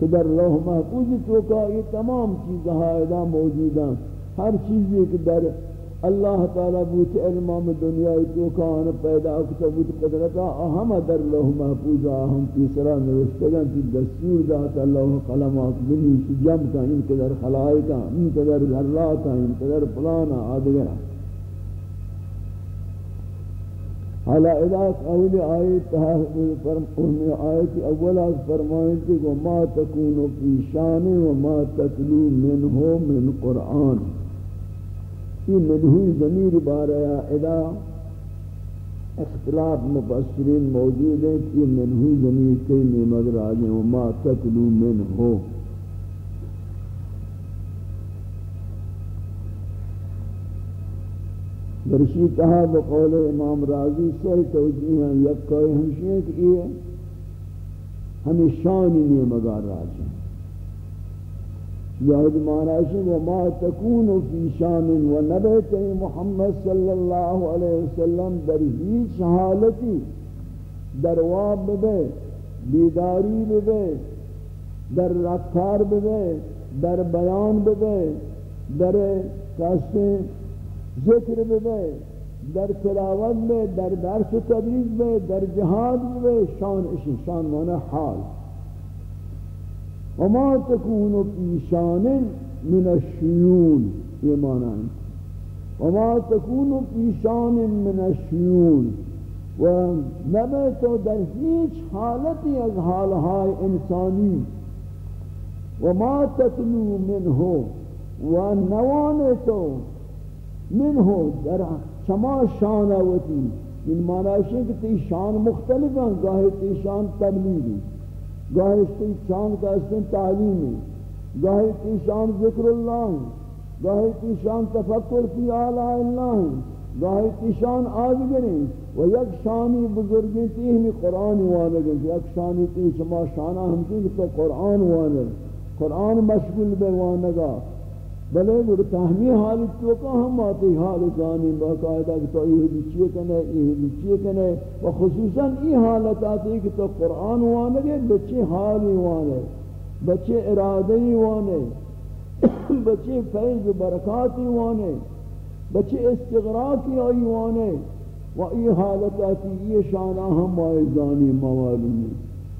کہ در لوح محفوظ چوکا یہ تمام چیز ہائدہ موجودا ہر چیز یہ در اللہ تعالی بوت علم دنیا تو کان پیدا کتا بوت قدرتا ہم در لوح محفوظا ہم تیسرا نوشتگن تی دستور دات اللہ قلمات بنی جم کا، ان قدر خلائقا ان قدر ذراتا، ان قدر پلانا آدگرہ حالا اذا قول آیت فرمائے آیت اول از فرمائے کہ ما تکون فی شان و ما تتلو منه من قرآن۔ یہ منہوی ضمیر باریا ادا اختلاف مبصرین موجود ہیں کہ یہ منہوی ضمیر کئی نعمت راجیں وما تتلو من ہو درشی کہا بقول امام راضی سے توجیہ ہیں، یک کوئی ہمشی ہے کہ یہ ہمیں شانی نعمت راجیں یاد معنی وما تكون في شان ونبت محمد صلی اللہ علیہ وسلم در هیچ حالتی در واب بے بیداری بے در رفتار بے در بیان بے در کاستے ذکر بے در تلاوت میں در درس تدریس میں در جہاد میں شان اشی، شان معنی حال. وما تكون في شان من الشيون ہے وما تكون في شان من الشيون. و نبے تو در هیچ حالتی از حالهای انسانی. وما تتلو منه و نوان تو منه در چما شانوتی. ان معنی ہے کہ تی شان مختلف ہیں ظاہر تی شان تبلیغی. گاہی تی شام کا اسم تعلیمی گاہی تی شام ذکر اللہ گاہی تی شام تفکر کی آلہ اللہ گاہی کی شان گریں و یک شانی بزرگی تی ہمی قرآن وانے گئے یک شانی تی شما شانہ ہمشی تو قرآن وانے قرآن مشغول بے وانے گا بلے وہ تہمی حالت تو کا ہم آتی حال جانی باقاعدہ کہ تو یہ بچیے کنے، یہ بچیے کنے، و خصوصا یہ حالت آتی کہ تو قرآن وانے گے بچے حالی وانے، بچے ارادی وانے، بچے فیض برکاتی وانے، بچے استغراقی آئی وانے، و یہ حالت آتی یہ شانہ ہم آئی جانی موالومی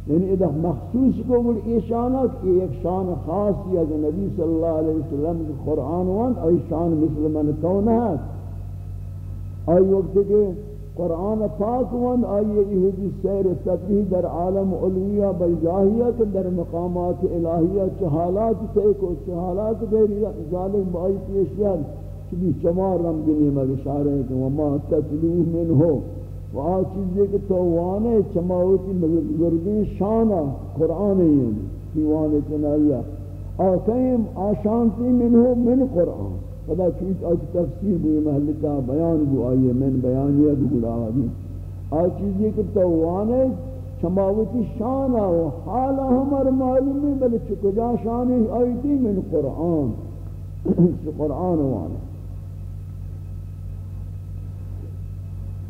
یعنی ادھا مخصوص کو بل یہ شانہ کہ ایک شان خاص یا نبی صلی اللہ علیہ وسلم کے قرآن وان ای شان مثل من کون ہے۔ آئی وقت کہ قرآن پاک وان، آئی یہ سیر تطبیح در عالم علویہ بجاہیہ در مقامات الہیہ چہالات سے کو چہالات غیر ظالم بائی پیشیان چبی چمار رمگنی مگشارے کہ وما تتلوہ من ہو و آ چیزی کہ تو وانے چماوتی بزرگی شانا قرآن ہی دیوانے چنائیہ آتیم آشانتی منہو من قرآن۔ خدا چیز آج تفسیر بوئی محلتا بیان بو آئیے، من بیان بیانیہ بگڑا آدھی آ چیزی کہ تو وانے چماوتی شانا و حالا ہمار معلومی بل چکجا شانی آیتی من قرآن۔ قرآن وانا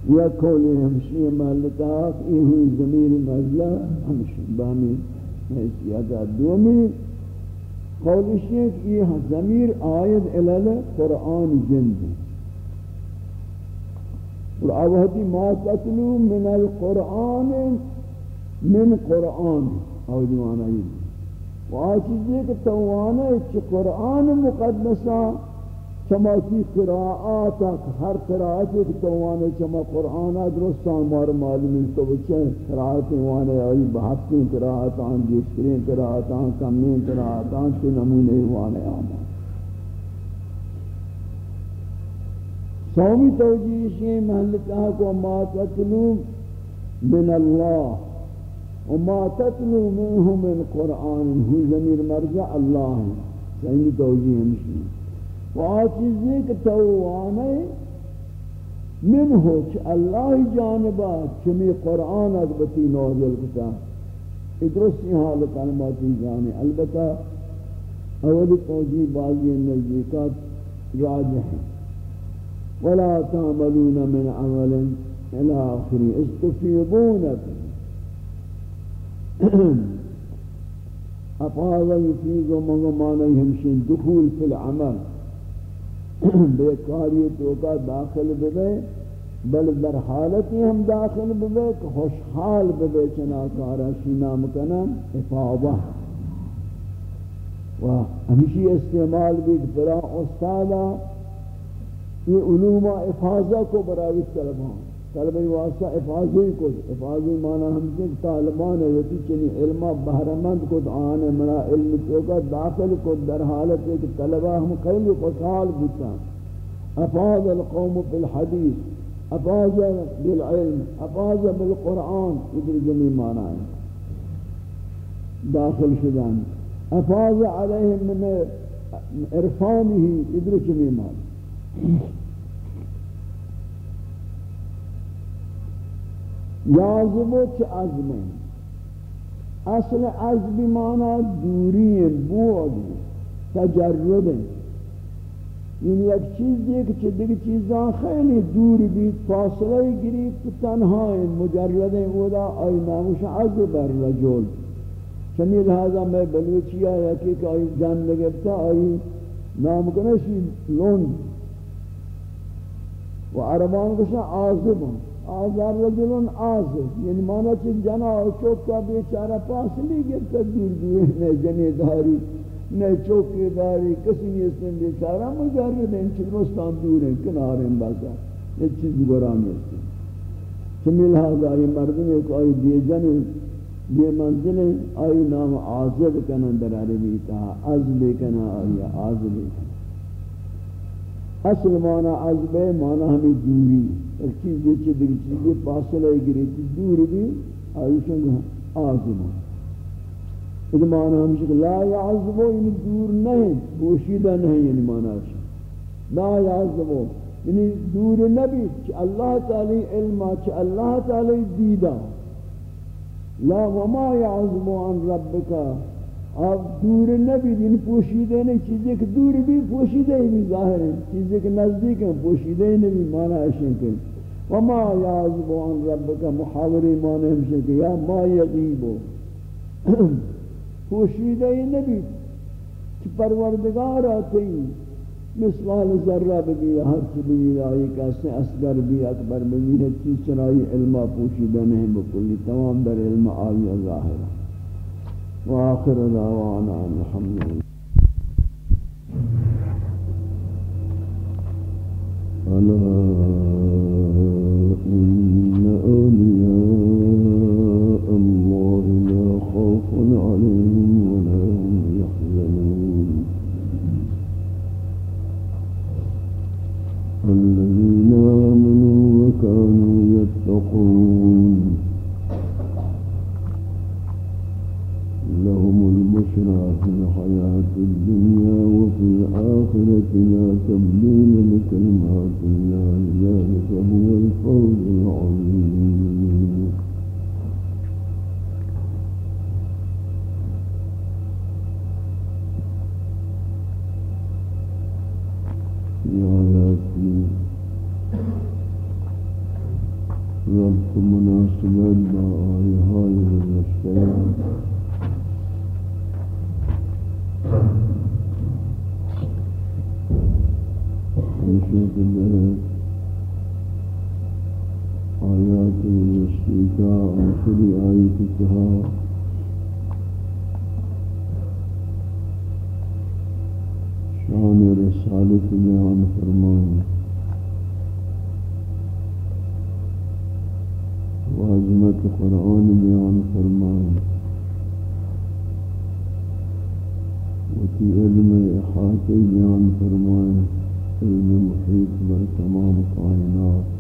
یا کولی ہمشی محلتا ای ہوئی زمین مزلہ، ہمشی بامی حیثیتا دومی. قولش ہے کہ یہ ہاں ضمیر آید علل قرآن جند. اور آوہدی ما تتلو من القرآن، من قرآن او دیوانا یہ. و آچیزی کہ توانا چی قرآن مقدسا چما کی قراءات ہر قراءت ایک توانا چما قرآن درستان مار معلوم تو بچے قراءت وانا آئی بہتیں قراءتان جسکرین قراءتان کمین قراءتان چی نمونے وانا آمان سومی توجیش یہ محلتہ کو ما تتلو من اللہ وما تتلو منه من قرآن، هو زمیر مرجع اللہ ہے سہمی توجیہ ہمشی واچیز یہ کہ توانے منہ چ اللہ جانبا چمی قرآن اگبتی نازل کتا. ادرس یہ حالت علماتی جانے البتہ اول توجی بازی نزدیکات راجح. ہیں ولا تعملون من عمل إلى آخری استفيضون فيه يفيض يفيد ومغمان يمشي دخول في العمل. بیکاریت توکا داخل ببے، بل در حالتی ہم داخل ببے کہ خوشحال ببے چناکارا شینا کنم افاوہ و ہمشی استعمال بھی برا استادا، یہ علوم افاظہ کو براوی طلبان. طلبہ واسطہ افاظی کو افاظی معنی ہم سے طالبان ہے یتی چنی علمہ بہرمند کو آنے منا علم چوکا داخل کو در حالت ہے کہ طلبہ ہم خیلی خوشحال بوتا افاظ القوم بالحدیث افاظ بالعلم افاظ بالقرآن، ادھر جمی معنی ہے۔ داخل شدان افاظ علیہم من عرفانی ہی ادھر جمی معنی۔ یازبو چه عزمه. اصل عزم مانا دوری بود تجرد. این یک چیزی که چه دیگه چیزان خیلی دور بید فاصله گرید که تنها مجرد اودا آئی ناموش عزم بر رجل. چنی لہذا میں بلوچی آیا کہ آئی جان لگتا آئی نام کنشی لون. و عربان کشا آزار رجلون آزر یعنی مانا چی جنا چوک کا بیچارہ پاس نہیں گرتا دور دور نے جنے داری نے چوکی داری کسی نہیں اس نے بیچارہ مجرد ہیں چی رستان دور ہیں کنار ہیں بازا یہ چیز گرانی ہے چمی لہذا یہ مردم ایک آئی بے جن بے منزل آئی نام آزر کنا در عربی تا عزب کنا آئی آزب کنا اصل معنی عزب معنی ہمیں دوری ایک چیز یہ چیز دیکھ چیز یہ فاصلہ گری تھی دور بھی آئیشن آزمہ ادمان ہمشک لا یعظمو یعنی دور نہیں بوشیدہ نہیں یعنی معنی لا یعظمو یعنی دور نبی چھ اللہ تعالی علمہ چھ اللہ تعالی دیدہ لا وما یعظمو عن ربکا اب دور نبی دین پوشیدہ نہیں چیزیں کہ دور بھی پوشیدہ ہی بھی ظاہر ہیں چیزیں کہ نزدیک ہیں پوشیدہ ہی نہیں مانا اشن کہ وما یعظب عن ربک محاوری مانا ہمشن کہ یا ما یغیبو پوشیدہ ہی نبی کہ پروردگار آتے ہیں مثال ذرہ بھی ہر چیز آئی کیسے اصغر بھی اکبر بھی ہے چیز چرائی علمہ پوشیدہ نہیں بکلی تمام در علم آئی ظاہرہ وآخر دعوانا الحمد لله. ألا رسالت بیان فرمان. وعظمت قرآن بیان فرمان. وفي علم احاطه بیان فرمائے علم محیط بر تمام کائنات.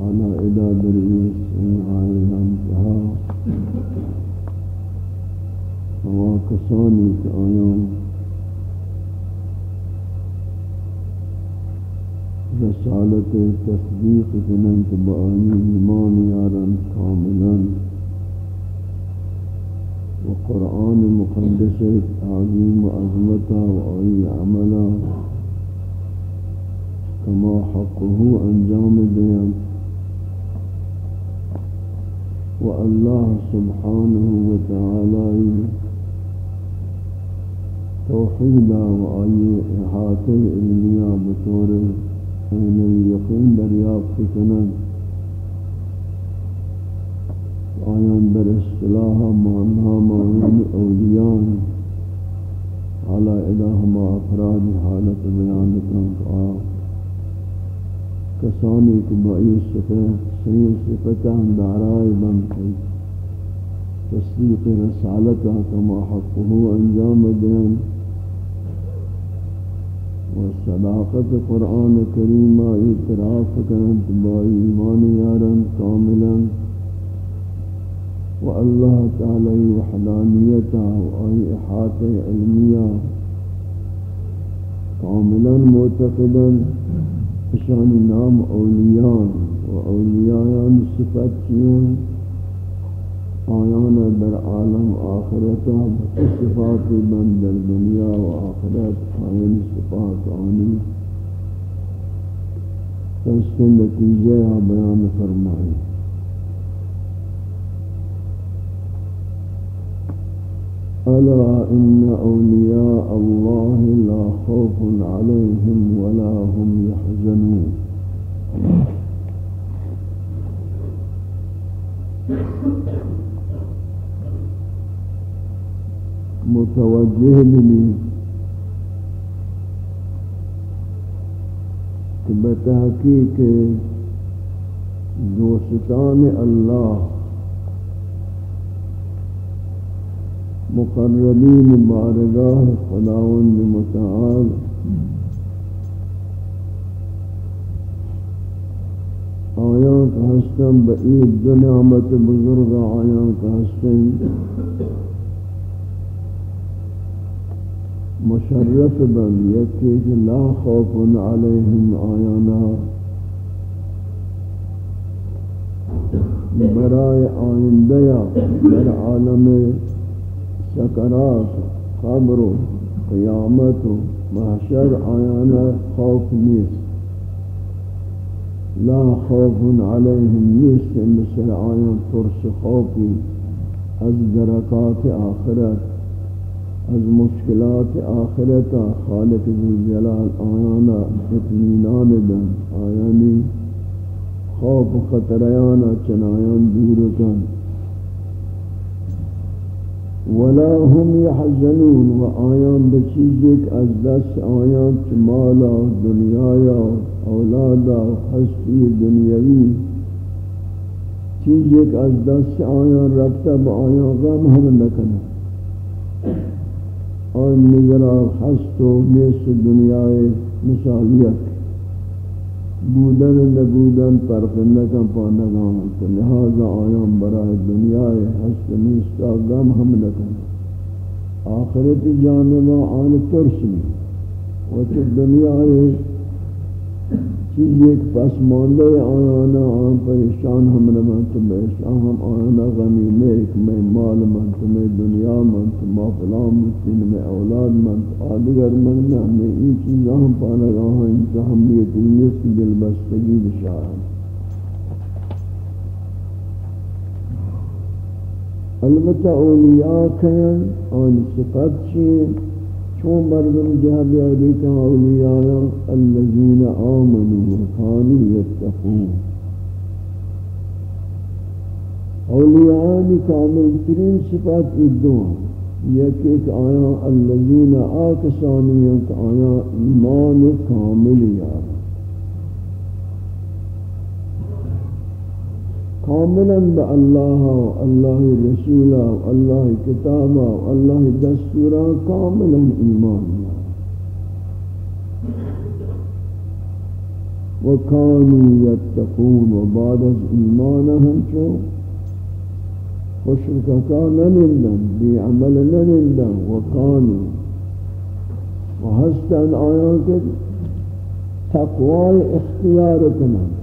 على إلى دريس آئین انتہا. ہوا کسانی کہ آیان رسالت تصدیق کنند بآئی ایمان یارن کاملا و قرآن مقدس تعظیم و عظمتا و آئی عملا کما حقه انجام دیم و اللہ سبحانه و تعالی توحیدا و آئی احاطه علمیہ بطور این الیقین دریافت کنند آیان در اصطلاح معنها معنی اولیان، حالا الہ ما افراد حالت بیان کنند آ کسانی که بائی صفت، صحیح صفتہ دارائی بند کی تصدیق رسالتہ کما حقه انجام دین صداقت قرآن کریم اعتراف کرنت با ایمان یارن کاملا. و اللہ تعالی وحدانیتا و آئی احاط علمیہ. کاملا معتقدا شان نام اولیان و اولیان صفت کیوں؟ آیان در عالم آخرتا صفات بند در دنیا و آخرت آیان صفات آنی فست نتیجہ بیان فرمائی ألا إن أولياء الله لا خوف عليهم ولا هم يحزنون Thank you. متوجہ بھی کہ بتحقیق دوستان اللہ مقربین بارگاہ خداوند متعال آیاں کا ہستم بعید دنعمت بزرگ آیاں کا ہستم مشرف بن یکی کہ لا خوف علیہم آیانا برائے آئندیا در عالم سکرات، قبر و قیامت و محشر آیانا خوف نیست. لا خوف علیہم نیست، مثل آیان ترس خوفی از درکات آخرت. از مشکلات آخرتا خالق جلال آیانا اطمینان دن، آیانی خوف خطریانا چنایان دور کن. ولا هم يحزنون و آیان بچیزک از دست آیان چمالا دنیایا اولادا حسفی دنیاوی چیزک از دست آیان رفتا با آیان غم هم نکنه. اور نظرہ حسط و نیس دنیای مثالیت بودن نبودن فرق نکن پانگان تو لہذا آیام برای دنیای حسط نیستا غم ہم نکن. آخرت جانبا آن ترسی و تو دنیای چیز ایک پس ماندے آنا آن پریشان ہم رمان تو بیشان ہم آنا غمی نیک میں مال من تو میں دنیا من تو ما فلان مسلم میں اولاد من آدگر من نا میں این چیزاں ہم پانا رہا ہیں انتا ہمیت نیس کی دل بستگی بشاہ البتہ اولیاء کھین آن صفت چین چون مردم جہاں بیاری کا اولیاء الذین آمنوا وکانوا یتقون. اولیاء یعنی کامل ترین صفات ادوان یک ایک آیا الذین آکسانیت کہ آیا ایمان کامل یار کاملا با اللہ و اللہ رسولا و اللہ کتابا و اللہ دستورا کاملا ایمان یار وکانو یتقون و بعد از ایمانهم چون خوشکا ننندن، بی عمل ننندن وکانو و ہستن آیان کے تقوی اختیار کنن۔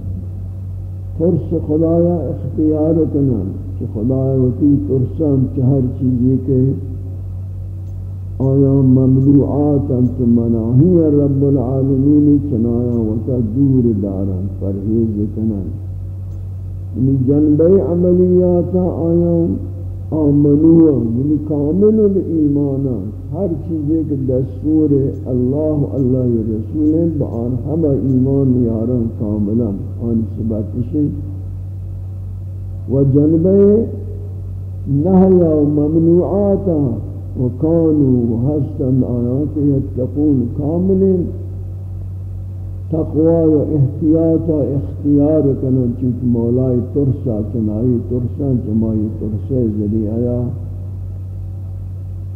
ترس خدایا اختیار کنن کہ خدایا وتی ترسان چہر چیزی کے آیا ممنوعات انت مناہی رب العالمین چنایا وتا دور دارا پرہیز کنن یعنی جنبه عملیات آیا آمنوا یعنی کامل الایمان ہر چیزے کے دستور اللہ اللہ رسول بآن ہم ایمان یاران کاملا آن سبتشن و جنبه نهی و ممنوعات وكانوا حسن آیات يتقون كاملين تقوی و احتیاط و اختیار کنن چیت مولائی ترسا چنائی ترسا چمائی ترسے زلی آیا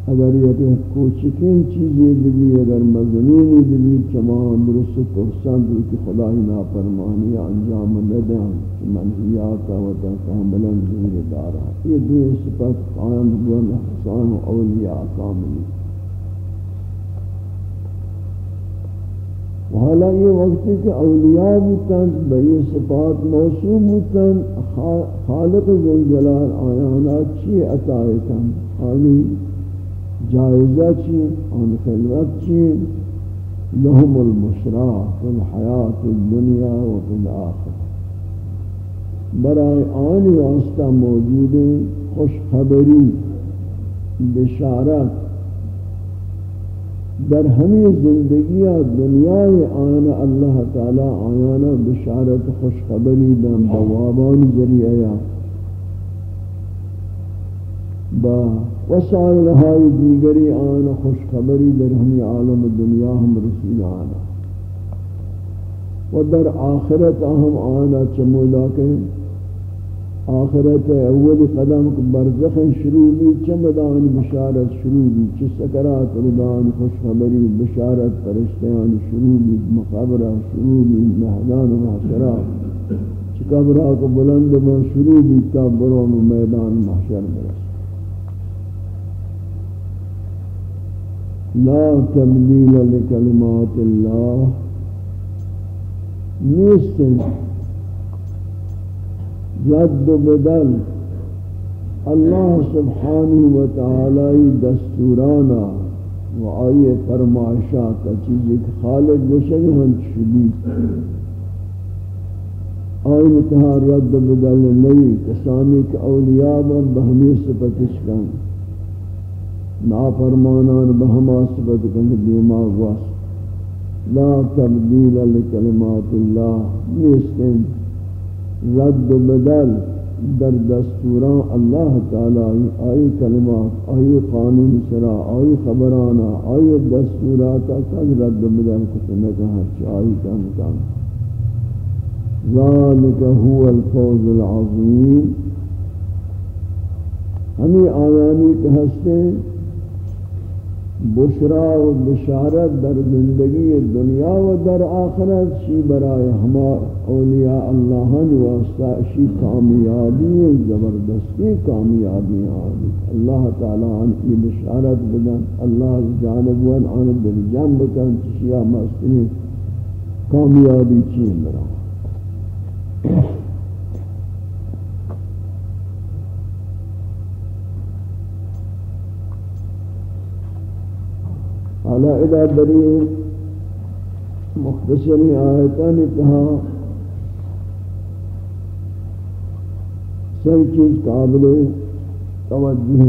اگر یہ کوچکین چیزیں بھی اگر مزنینی بھی چمان درست ترسان دل کی خدای نافرمانی انجام ندیں منحیات و تکاملا دور دارا یہ دو صفت قائم بون احسان و اولیاء کاملی. حالا یہ وقت ہے کہ اولیاء بودتاں بئی صفات موصوب بودتاں خالق ذوالجلال آیانا چی عطایتاں آنی جائزہ چی آن خلوت چی لهم المشرا فی الحیات الدنیا و فی الآخر برای آن واسطہ موجود خوشخبری، بشارت در ہمیں زندگی دنیا آن اللہ تعالی آیانا بشارت خوشخبری دن بوابان ذریعہ با وسائل ہائی دیگری آن خوشخبری در ہمیں عالم دنیا ہم رسول آنا و در آخرت ہم آنا چمولا کے آخرت اول قدم کو برزخ شروع بھی چمدان بشارت شروع بھی چھ سکرات ردان خوشخبری بشارت پرشتیان شروع بھی مقابرہ شروع بھی مہدان محشرات. چھ قبرہ کو بلند من شروع بھی تا برون میدان محشر برس لا تبدیل لکلمات اللہ نیستن رد و بدل اللہ سبحانہ و تعالی دستورانا و آئی فرمائشات چیزی کہ خالق بشک ہم شبی آئی متحا رد و بدل نوی کسانی کہ اولیاء بہمی صفتش کن. نافرمانان بہما صفت کن دیما واس. لا تبدیل لکلمات اللہ. نیستن رد و بدل در دستوران اللہ تعالی آئی کلمات، آئی قانون سرا، آئی خبرانا، آئی دستورات کل رد و بدل کتنکا ہرچ آئی کا مکان ذالک هو الفوز العظیم. ہمیں آیانی کہ ہستے بشرا و بشارت در زندگی دنیا و در آخرت شی برای ہما اولیاء اللہ واسطہ شی کامیابی زبردستی کامیابی آنی اللہ تعالی عن کی بشارت بدن، اللہ جانب ون آن دل جنب کن چشیا مستنی کامیابی چین برا۔ حالا ادا بری مختصری یعنی آیتان اتہا سی چیز قابل توجہ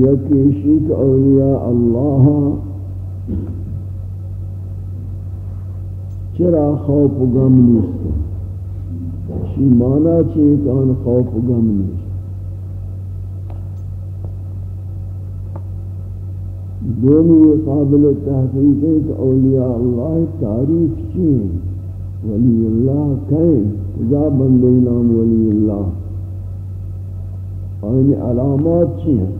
یکی شیک اولیاء اللہ ہاں۔ چرا خوف و غم نیست؟ شی مانا چیک آن خوف و غم نیست؟ دومی قابل تحقیق ہے کہ اولیاء اللہ تعریف چیئے ولی اللہ کہیں کجا بندے نام ولی اللہ؟ اور علامات چی ہیں؟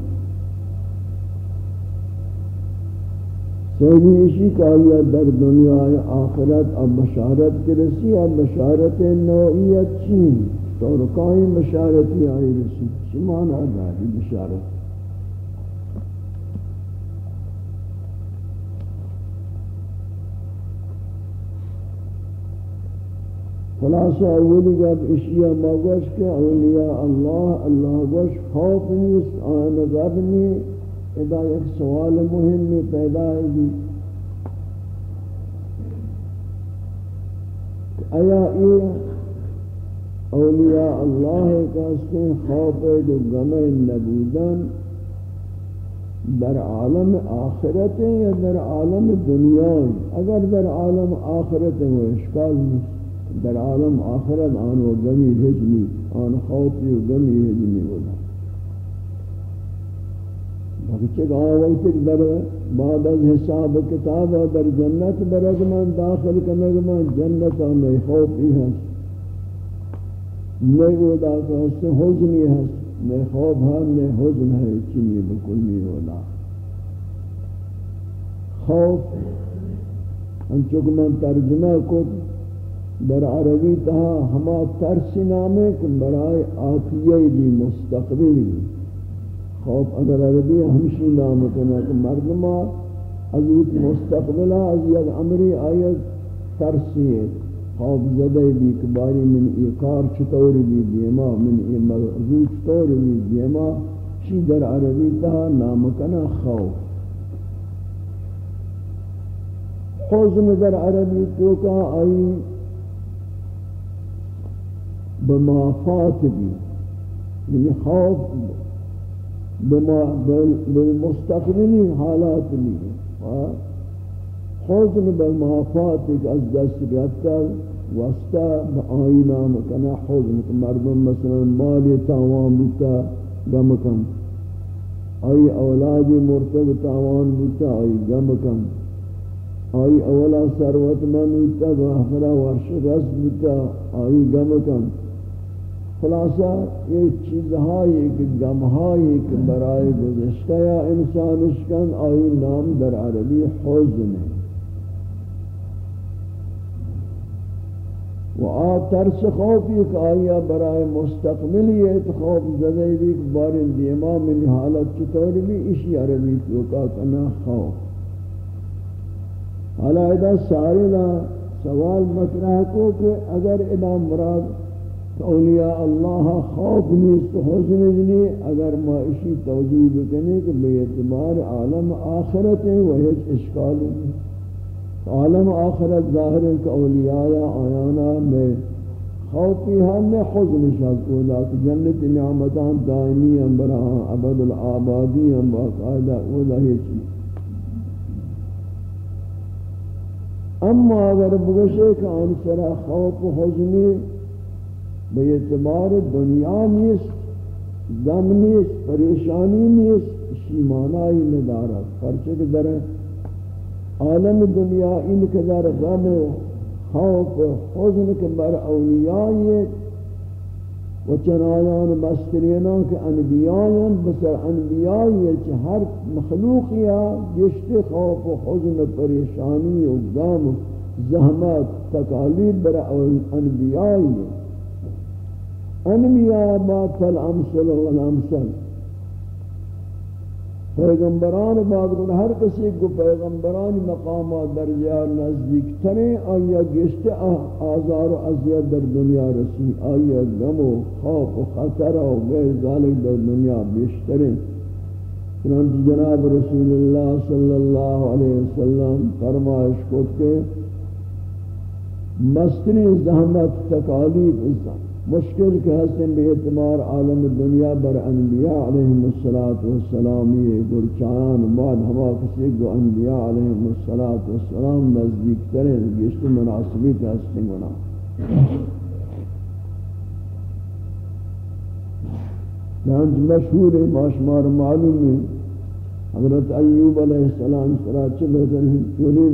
سیدی اشی کہا در دنیا آخرت اب بشارت کے رسی، اب بشارت نوعیت چی تو رکائیں بشارتی آئی رسی، چی معنی داری بشارت؟ خلاصہ اولی گب اشیاء مگوش کے اولیاء اللہ اللہ گوش خوف نیست، آن غب میں ادا ایک سوال مهم میں پیدا ہے دی آیا یہ اولیاء اللہ کا سے خوف جو غم نبودن در عالم آخرت یا در عالم دنیا اگر در عالم آخرت وہ اشکال نہیں در عالم آخرت آن و گمی حجمی، آن خوفی و گمی حجمی ودا بچک آوائیتک در بعد از حساب کتاب در جنت برد من، داخل کنگ من، جنت آن خوفی هست. نئی ودا کہ اس سے حزنی ہے نئی خوف ہے نئی حزن ہے چنی بکل نہیں ودا خوف ہم چکہ ترجمہ کو در عربی تہا ہما ترس نامے کہ برائے آتیہ بھی مستقبلی خوف اگر عربی ہمشی نام کنا کہ مردمہ از ایک مستقبلہ از یک عمری آیت ترسی ہے۔ خوف زدہ بھی کباری من ایقار چطور بھی دیما، من ای مغزو چطور بھی دیما۔ شی در عربی تہا نام کنا خوف حزن در عربی تو کا آئی بما فات بي یعنی خوف بما بالمستقبل حالات لی حزن بما فات از دست رفتر وستا به آینا حزن که مردم مثلا مال تاوان بتا گم کم آئی اولادی مرتب تاوان بتا آئی گم کم أولاد اولا ثروتمند بتا و احمرا ورشکست بتا آئی گم کم خلاصہ، یہ چیزہائی کہ گمہائی کہ برائے گزشتہ یا انسان اشکن آئی نام در عربی حزن. ہے و آ ترس خوفی کہ آیا برائے مستقبلی ہے تو خوف زدہی کہ بار دیما من حالت چطور بھی اسی عربی توکا کنا خوف. حالا ادا سائلہ سوال مطرح کو کہ اگر ادا مراد اولیاء اللہ خوف نیست حسن جنی اگر ما اسی توجیہ بکنے کہ بے اعتبار عالم آخرت ہے وہ ہیچ اشکال نہیں عالم آخرت ظاہر ہے کہ اولیاء آیانا میں خوفی حال میں حزن شاک اولا کہ جنت نعمتان دائمی ہم امبرہاں عبد العبادی امباقاعدہ اولا ہیچ اما اگر بگشے کہ انسرا خوف و حزنی بے اعتبار دنیا نیست، غم نیست، پریشانی نیست، اسی معنی ندارد پرچہ کہ در عالم دنیا ان کے در غم، خوف، حزن کے بر اولیائی و چنایان مسترینان کے انبیائیان بسر انبیائی چھ ہر مخلوقیا گشت خوف و حزن پریشانی و غم زحمت تکالیب بر انبیائی انبیاء بات فالامثل والامثل پیغمبران بعد من ہر کسی کو پیغمبران مقامات درجہ نزدیک ترے آیا گشت آزار و اذیت در دنیا رسی آیا غم و خوف و خطر و غیر ذالک در دنیا بیشترے چنانچہ جناب رسول اللہ صلی اللہ علیہ وسلم فرمائش کو کہ مستری زحمت تکالیف انسان مشکل کے حسن بے اعتبار عالم دنیا بر انبیاء علیہم السلام یہ گرچان بعد ہوا کسی کو انبیاء علیہم السلام نزدیک ترین گشت مناسبی کے حسن گنا لانج مشہور ہے ماشمار معلوم ہے حضرت ایوب علیہ السلام سرا چلے ہیں چونی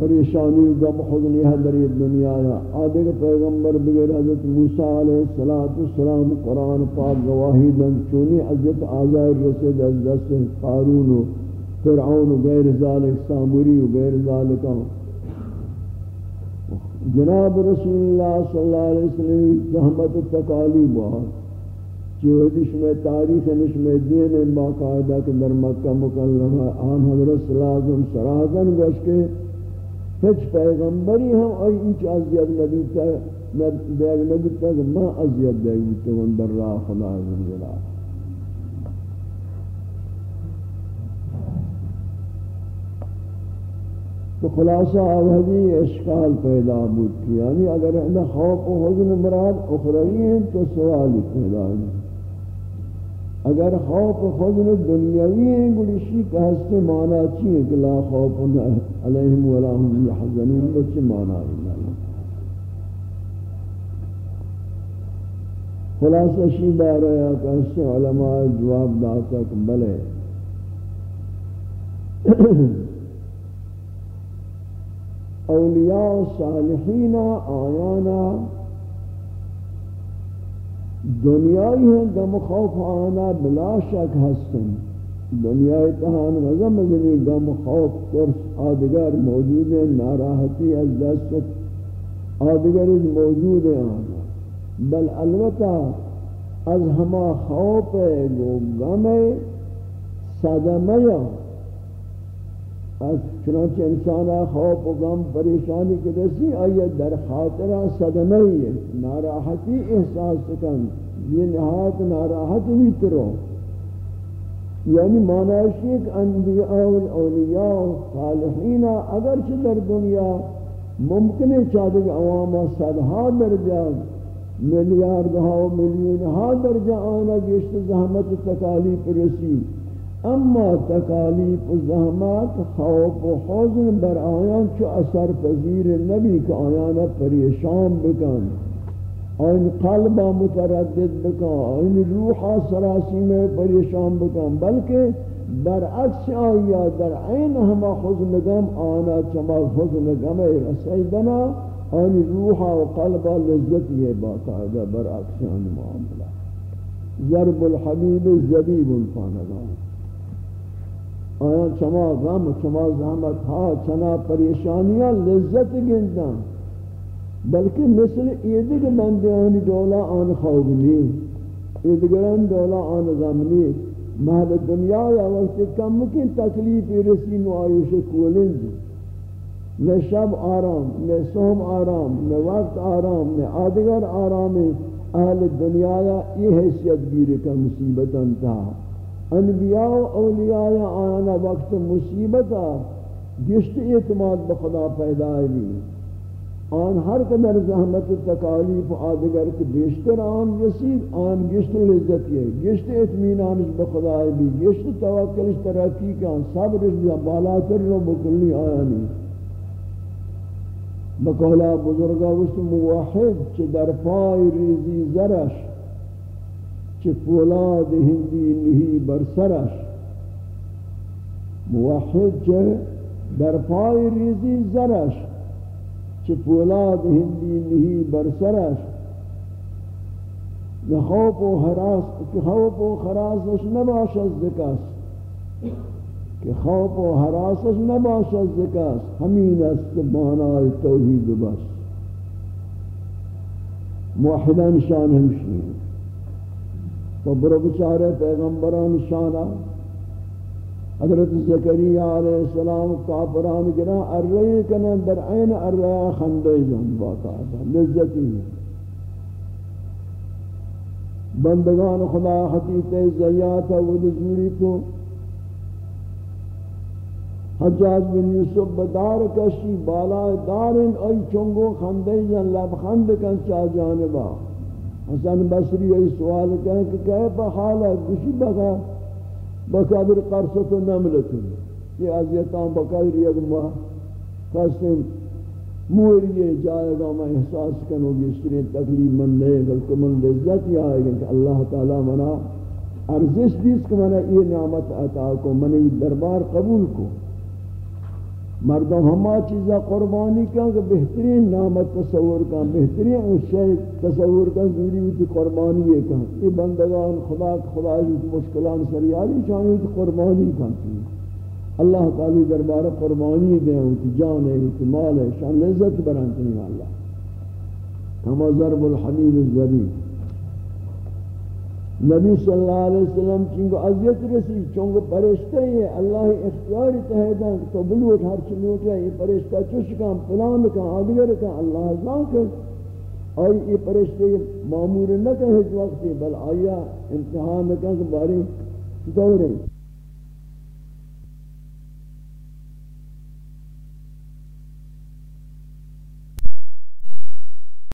پریشانی و غم خودنی ہے در دنیا یا آدھے پیغمبر بغیر حضرت موسیٰ علیہ السلام قرآن پاک گواہی دن چونی عزت آزائر رسید از دست قارون و فرعون و غیر ذالک ساموری و غیر ذالک۔ جناب رسول اللہ صلی اللہ علیہ وسلم زحمت تکالیب بہت۔ چیوہدش میں تاریخ نش میں دین باقاعدہ کہ در مکہ مکلمہ آن حضرت صلی اللہ علیہ وسلم سراحتاً گوش کے ہچ پیغمبری ہم اور انچ عذیت نبی دیگ نبی تک ما عذیت دیگ بیتے در راہ خدا عزم جلال تو خلاصہ آوہدی اشکال پیدا بود کی یعنی اگر اندہ خوف و حضن مراد اخروی ہیں تو سوالی پیدا ہے اگر خوف خود دنیاوی ہیں گلشی کہ ہستے مانا چیئے کہ لا خوف علیہم ولا ہم یحزنون بچے مانا ہے؟ خلاصہ شی بار ہے کہ ہستے علماء جواب داتا کہ بلے۔ اولیاء صالحین آیانا دنیای ہیں غم خوف آنا بلا شک ہستن۔ دنیای تہان غم مزنی غم خوف، ترس، آدگر موجود ہیں، ناراحتی از دست آدگر موجود ہیں آنا۔ بل البتہ از ہما خوف ہے گو غم صدمہ از چنانچہ انسان خوف و غم، پریشانی کے رسی آئیے در خاطرہ صدمہ ناراحتی احساس کن، یہ نہایت ناراحت بھی ترو۔ یعنی معنی کہ انبیاء و اولیاء و صالحین اگرچہ در دنیا ممکن ہے چاہتے کہ عواما صدہا درجہ ملیاردہا و ملیونہا درجہ آنا گشت زحمت تکالیف رسی۔ اما تکالیف و زحمات خوف و حزن بر آیان چو اثر پذیر نبی کہ آیان پریشان بکن. آئین قلبا متردد بکن. آئین روحا سراسی میں پریشان بکن. بلکہ برعکس آیا در عین ہما حزن گم آنا چما حزن گم رسیدنا آئین روحا و قلبا لذت یہ باقاعدہ برعکس آن معاملہ ضرب الحبیب زبیب الفانگان. آیا چما غم چما زحمت ہا چنا پریشانیاں، لذت گنداں بلکہ مثل ایدی کے بندیانی دولا آن خوب نہیں ایدگران دولا آن غم نہیں محل دنیا یا وقت کم مکن تکلیف رسی نو آیوش کولنز نہ شب آرام، نہ سوم آرام، نہ وقت آرام، نہ آدگر آرام. اہل دنیا یا یہ حیثیت گیر کا مصیبت انتہا انبیاء و اولیاء آنا وقت مصیبتا گشت اعتماد بخدا پیدا بھی آن ہر قدر زحمت تکالیف آدگر کے بیشتر، آن رسید آن گشت لذت یہ گشت اطمینانش بخدا بھی گشت توکلش ترقی کا صبرش بالاتر رو بکلی آیا نہیں بقولا بزرگا وست موحد چه در پای ریزی زرش۔ چه فولاد هندی نهی بر سرش۔ موحد چه در پای ریزی زرش۔ چه فولاد هندی نهی بر سرش۔ خوف و حراس که خوف و خراسش نباشد ذکاس که خوف و حراسش نباشد ذکاس همین است معنای توحید بس۔ موحدان شان همشین۔ تو برو بچارے پیغمبران شانہ، حضرت زکریہ علیہ السلام کافران گرا ارئی کنا در عین ارئی خندے جن باقاعدہ لذتی بندگان خدا حقیقت زیات و دزوری کو حجاج بن یوسف بدار کشی بالا دارن ای چنگو خندے جن لب خند کن چا جانبا۔ حسن بصری ای سوال کہیں کہ کیف حالا کشی بغا بقدر قرصت و نملت یہ عذیتان بقدر یک ماہ قسم موری جائے گا میں احساس کنو گی اس تکلیف من نہیں بلکہ من لذت یہ آئے گا کہ اللہ تعالی منا ارزش دیس کہ منا یہ نعمت عطا کو منی دربار قبول کو مردم ہما چیزا قربانی کا کہ بہترین نعمت تصور کا بہترین اس شے تصور کا ضروری ہوتی قربانی ہے کہ یہ بندگان، خدا خدا کی مشکلان سریاری چاہیے کہ قربانی کا اللہ تعالی دربار قربانی دے ہوتی جان ہے ہوتی مال ہے شان لذت برانتنی اللہ۔ کما ضرب الحبیب الزبیب نبی صلی اللہ علیہ وسلم چنگو عذیت رسی چنگو پرشتے ہیں، اللہ اختیاری تہیدن تو بلوٹ ہر چلوٹ ہے یہ پرشتہ چشکاں پلان کا آدگر کا اللہ ازان کر اور یہ پرشتے معمور نہ کہیں اس وقت، بل آیا امتحان کاں کہ باری ہے